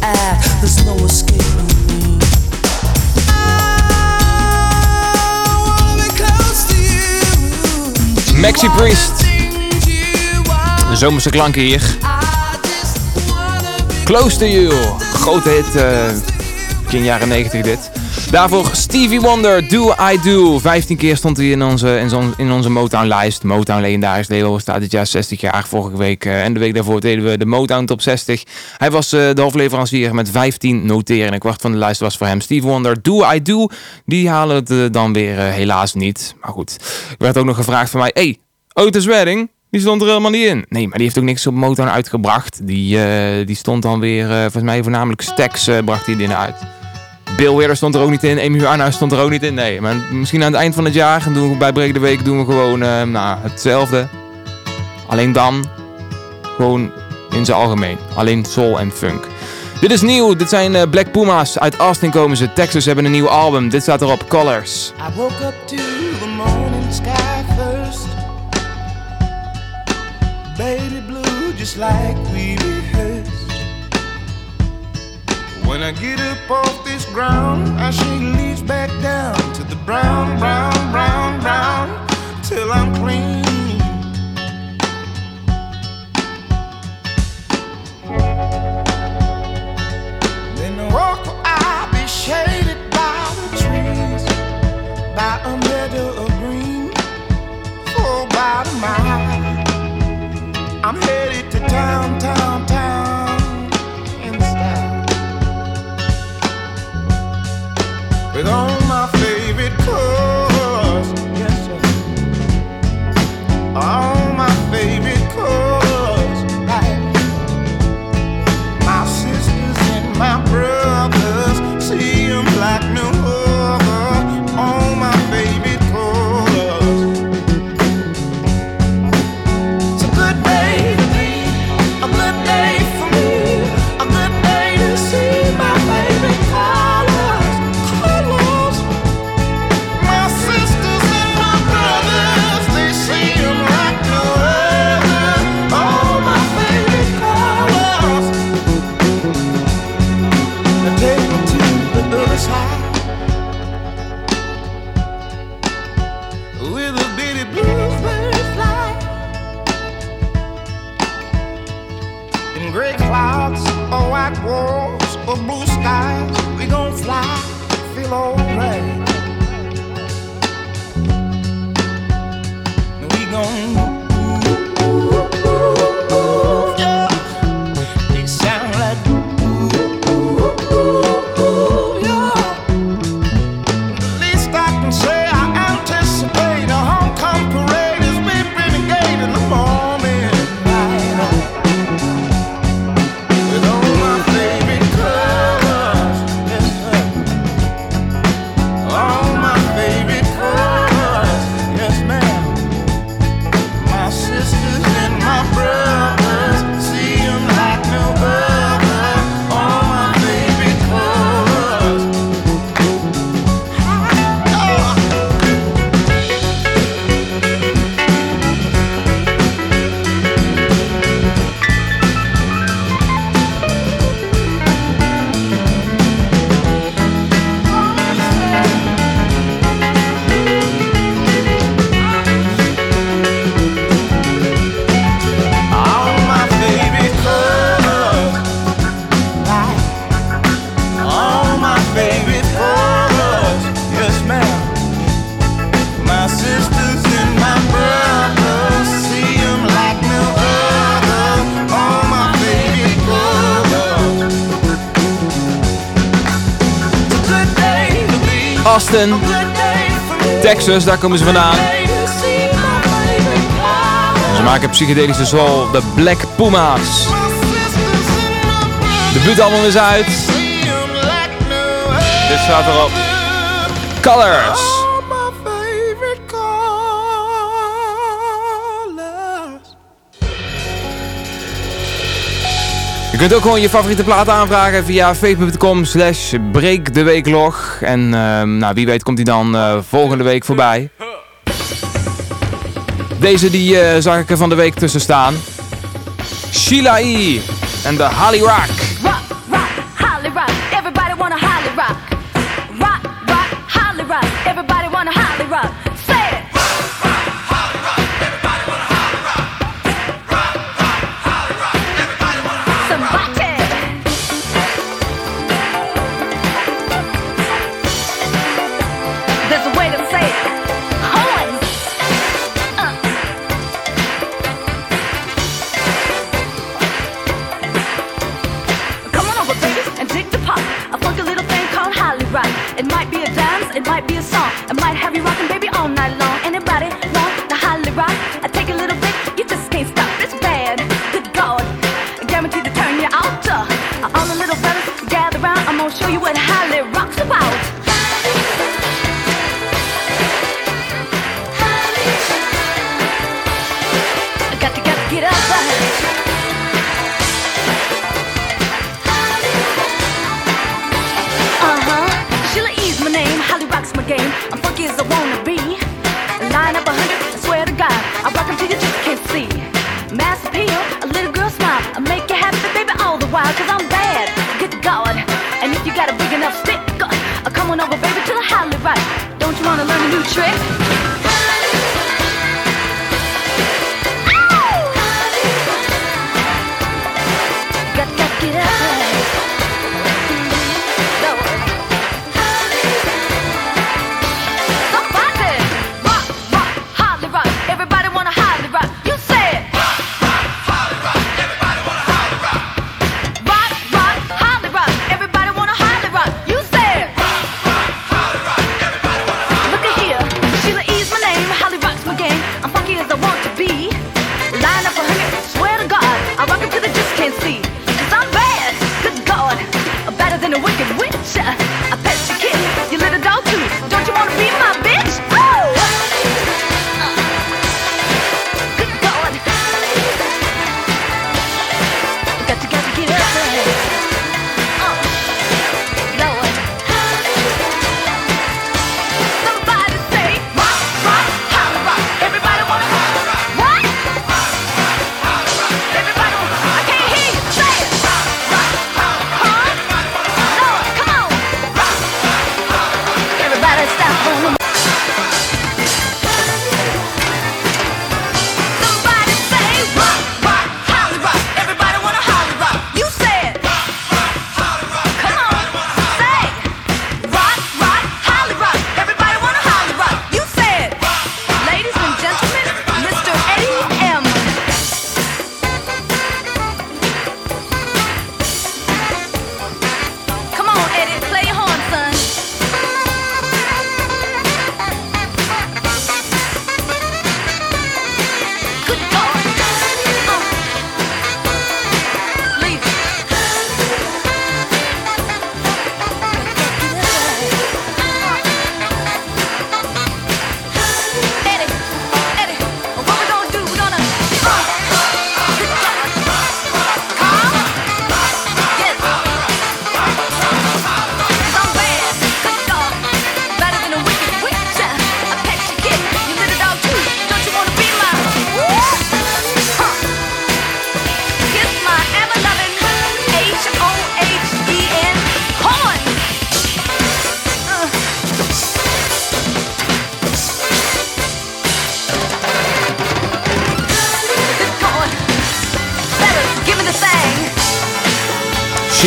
At. There's no escaping. Maxi Priest. De zomerse klanken hier. Close to You. Grote hit. eh begin jaren 90 dit. Daarvoor Stevie Wonder, Do I Do. 15 keer stond hij in onze, in zon- in onze Motown-lijst. Motown legendarisch label staat dit jaar 60 jaar. Vorige week eh, en de week daarvoor deden we de Motown Top 60. Hij was eh, de hoofdleverancier met 15 noteren. Een kwart van de lijst was voor hem. Stevie Wonder, Do I Do. Die halen het eh, dan weer helaas niet. Maar goed, er werd ook nog gevraagd van mij. Hey, Otis Redding, die stond er helemaal niet in. Nee, maar die heeft ook niks op Motown uitgebracht. Die, die stond dan weer, volgens mij voornamelijk Stax bracht hij erin uit. Bill Withers stond er ook niet in. Amy Winehouse stond er ook niet in. Nee, maar misschien aan het eind van het jaar en doen we bij Break de Week doen we gewoon eh, nou, hetzelfde. Alleen dan gewoon in zijn algemeen. Alleen soul en funk. Dit is nieuw. Dit zijn eh, Black Puma's. Uit Austin komen ze. Texas hebben een nieuw album. Dit staat erop. Colors. I woke up to the morning sky first. Baby blue, just like we When I get up off this ground, I shake leaves back down to the brown, brown, brown, brown, till I'm clean. Then walk I'll be shaded by the trees, by a meadow of green, for about a mile. I'm headed to town, town, town, Oh. Texas, daar komen ze vandaan. Ze maken psychedelische soul, de Black Pumas. De buutalbum is uit. Dit staat erop. Colors. Je kunt ook gewoon je favoriete plaat aanvragen via facebook.com slash breekdeweeklog. En uh, nou, wie weet komt die dan eh, volgende week voorbij. Deze die eh, zag ik er van de week tussen staan. Sheila e. en de Holly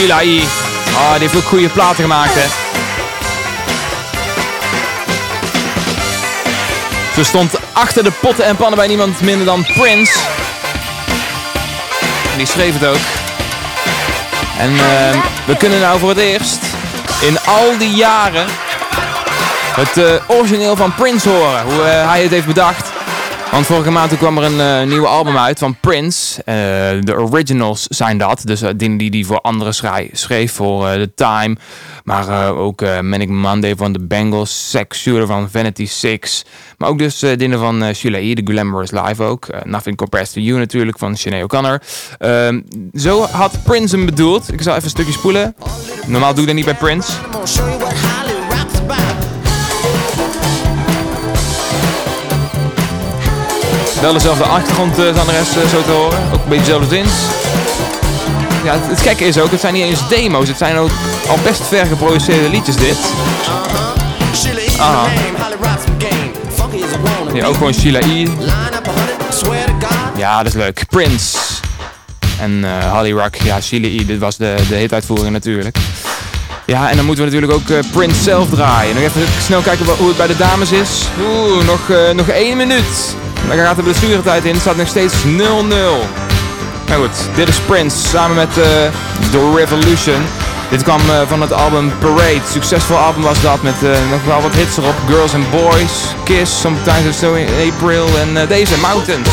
Sheila E. Ah, die heeft ook goede platen gemaakt, hè. Ze stond achter de potten en pannen bij niemand minder dan Prince. Die schreef het ook. En ehm, we kunnen nou voor het eerst in al die jaren het eh, origineel van Prince horen. Hoe eh, hij het heeft bedacht. Want vorige maand kwam er een eh, nieuwe album uit van Prince. Eh, De originals zijn dat. Dus eh, dingen die hij voor anderen schrij- schreef. Voor The Time. Maar ook Manic Monday van The Bangles. Sex Shooter van Vanity Six. Maar ook dus dingen van uh, Sheila E. The Glamorous Live ook. Nothing Compares to You natuurlijk van Sinead O'Connor. Ehm, zo had Prince hem bedoeld. Ik zal even een stukje spoelen. Normaal doe ik dat niet bij Prince. Wel dezelfde achtergrondzangeres uh, zo te horen. Ook een beetje dezelfde zins. Ja, het, gekke is ook, het zijn niet eens demo's. Het zijn ook al best ver geproduceerde liedjes dit. Aha. Ja, ook gewoon Sheila E. Ja, dat is leuk. Prince. En eh Holly Rock. Ja, Sheila E. Dit was de, de hituitvoering natuurlijk. Ja, en dan moeten we natuurlijk ook eh, Prince zelf draaien. Nog even snel kijken hoe het bij de dames is. Oeh, nog, eh, nog één minuut. Dan gaat de blessuretijd in. Staat nog steeds 0-0. Nou goed, dit is Prince samen met eh, The Revolution. Dit kwam eh, van het album Parade. Succesvol album was dat met eh, nog wel wat hits erop. Girls and Boys, Kiss, Sometimes It's So in April en deze, Mountains.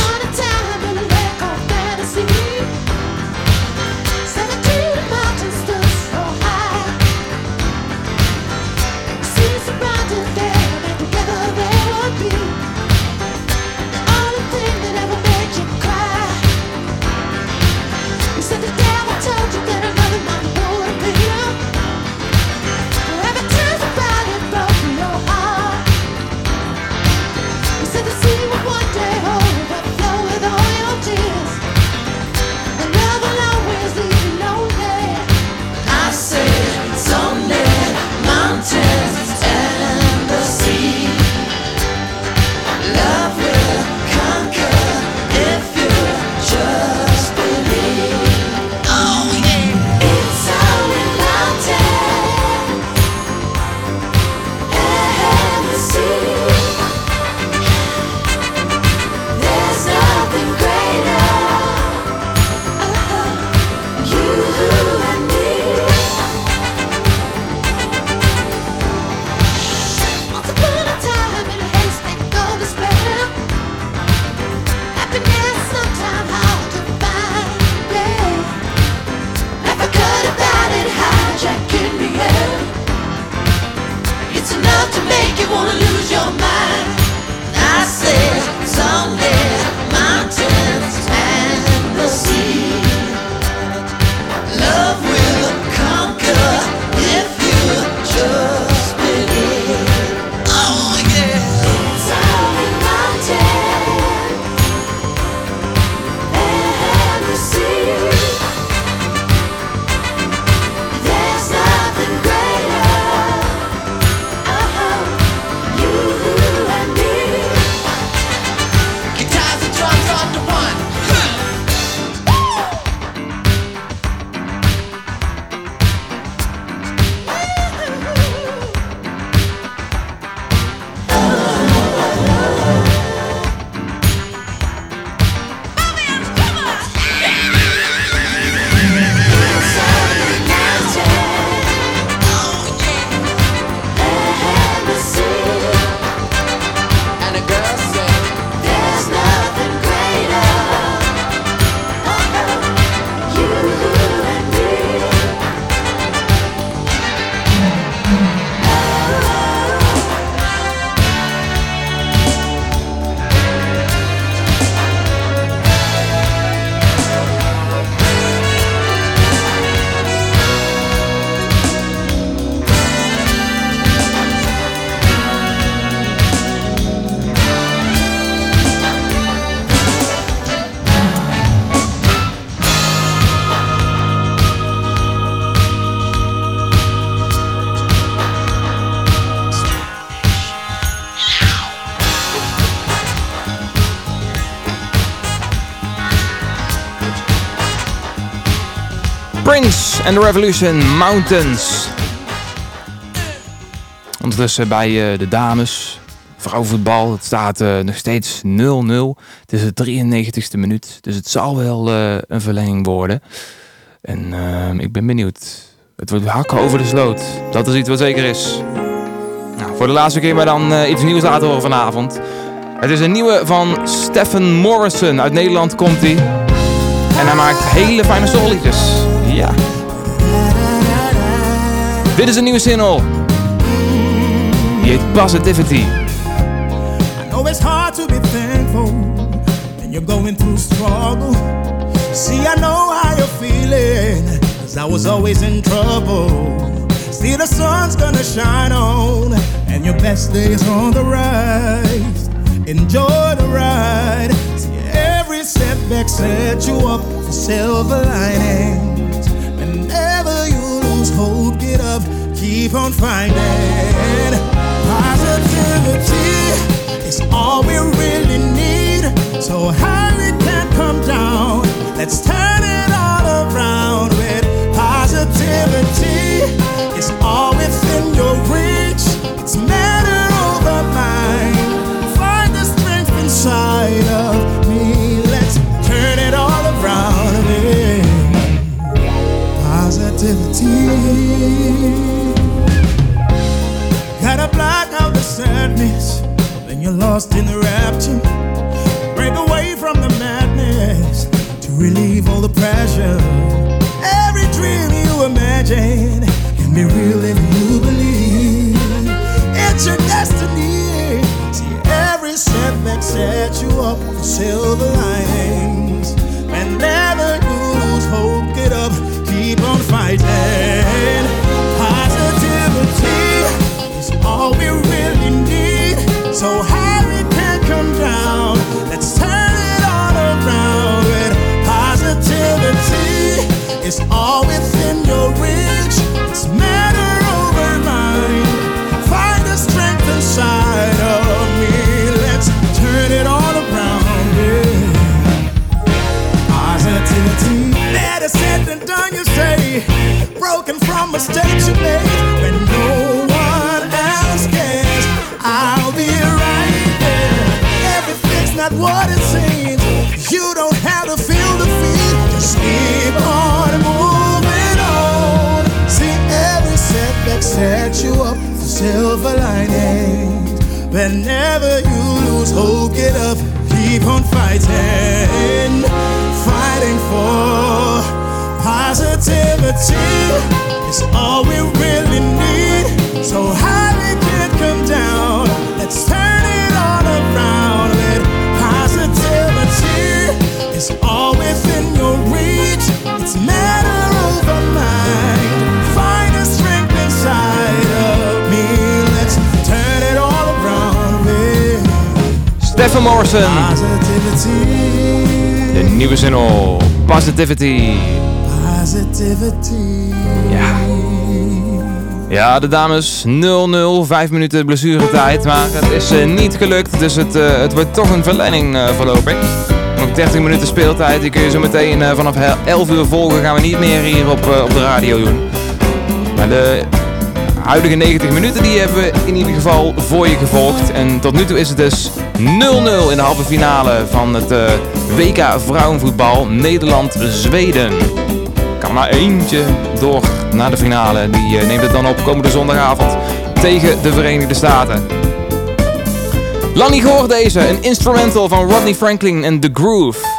And the Revolution Mountains. Ondertussen bij eh, de dames. Vrouwenvoetbal. Het staat eh, nog steeds 0-0. Het is de 93ste minuut. Dus het zal wel eh, een verlenging worden. En ik ben benieuwd. Het wordt hakken over de sloot. Dat is iets wat zeker is. Nou, voor de laatste keer maar dan iets nieuws laten horen vanavond. Het is een nieuwe van Stephen Morrison. Uit Nederland komt hij. En hij maakt hele fijne soulliedjes. Ja. Dit is een nieuwe single. Die heet Positivity. I know it's hard to be thankful when you're going through struggle. See, I know how you're feeling, cause I was always in trouble. See, the sun's gonna shine on, and your best days on the rise. Enjoy the ride. See, every setback set you up for silver linings. Up, keep on finding. Positivity is all we really need. So high it can't come down. Let's turn it all around with positivity. It's all within your reach. Positivity. Gotta block out the sadness when you're lost in the rapture. Break away from the madness to relieve all the pressure. Every dream you imagine can be real if you believe. It's your destiny. See, every setback sets you up for silver linings. Whenever you So it can't come down. Let's turn it all around with positivity. It's all within your reach. It's matter over mind. Find the strength inside of me. Let's turn it all around. Yeah. Positivity. Better said than done, you say. Broken from mistakes you made not what it seems. You don't have to feel defeat. Just keep on moving on. See, every setback sets you up for silver linings. Whenever you lose hope, get up, keep on fighting, fighting for positivity. It's all we really need. So high we can't Morrison. De nieuwe single Positivity. positivity. Ja, de dames 0-0, 5 minuten blessuretijd. Maar het is eh, niet gelukt, dus het, eh, het wordt toch een verlenging eh, voorlopig. Nog 13 minuten speeltijd, die kun je zo meteen vanaf 11 uur volgen. Gaan we niet meer hier op, op de radio doen. Maar de huidige 90 minuten die hebben we in ieder geval voor je gevolgd. En tot nu toe is het dus 0-0 in de halve finale van het eh, WK vrouwenvoetbal Nederland-Zweden. Kan maar eentje door naar de finale. Die eh, neemt het dan op komende zondagavond tegen de Verenigde Staten. Lanny Goor deze, een instrumental van Rodney Franklin en The Groove.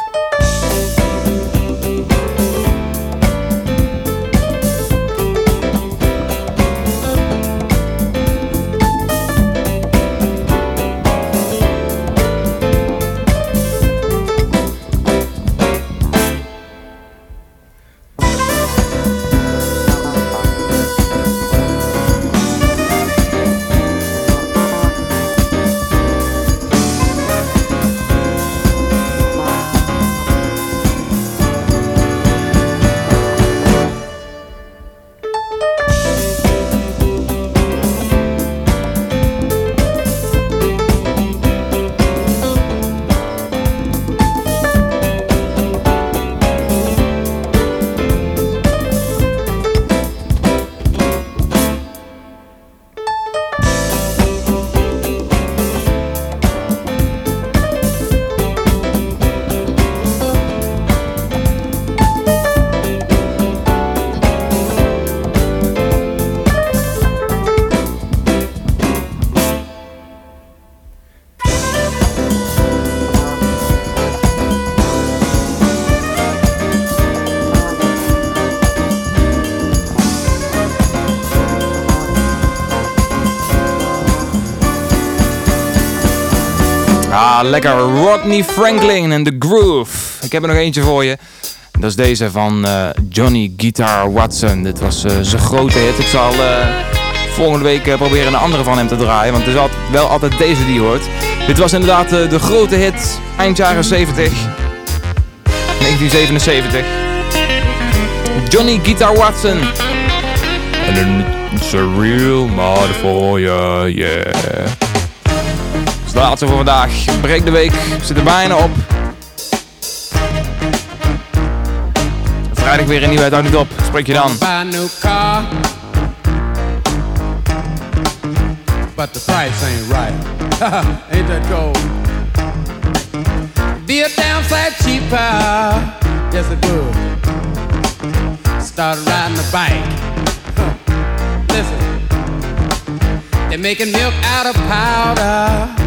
Lekker Rodney Franklin en The Groove. Ik heb er nog eentje voor je. Dat is deze van eh, Johnny Guitar Watson. Dit was eh, zijn grote hit. Ik zal eh, volgende week proberen een andere van hem te draaien. Want het is wel altijd deze die je hoort. Dit was inderdaad de grote hit eind jaren 70. 1977. Johnny Guitar Watson. En een it's a real mother for you, yeah. Is de laatste voor vandaag. Breek de week. We zitten bijna op. Vrijdag weer een nieuwe uit niet op. Spreek je dan. But the price ain't right. ain't that gold? Be a damn sight cheaper. Yes, it would. Started riding a bike. Listen, they're making milk out of powder.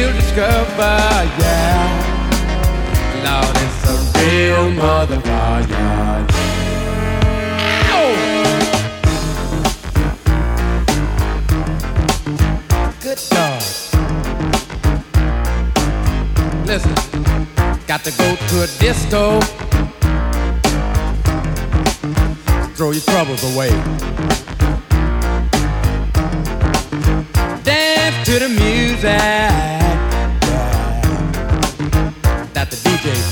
You will discover. Yeah. Lord, it's a real motherfucker. Good dog. Listen, got to go to a disco. Throw your troubles away. Dance to the music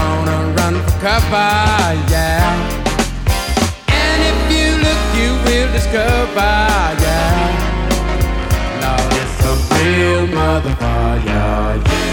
Gonna run for cover, yeah. And if you look, you will discover, yeah. Love is a real motherfucker, yeah.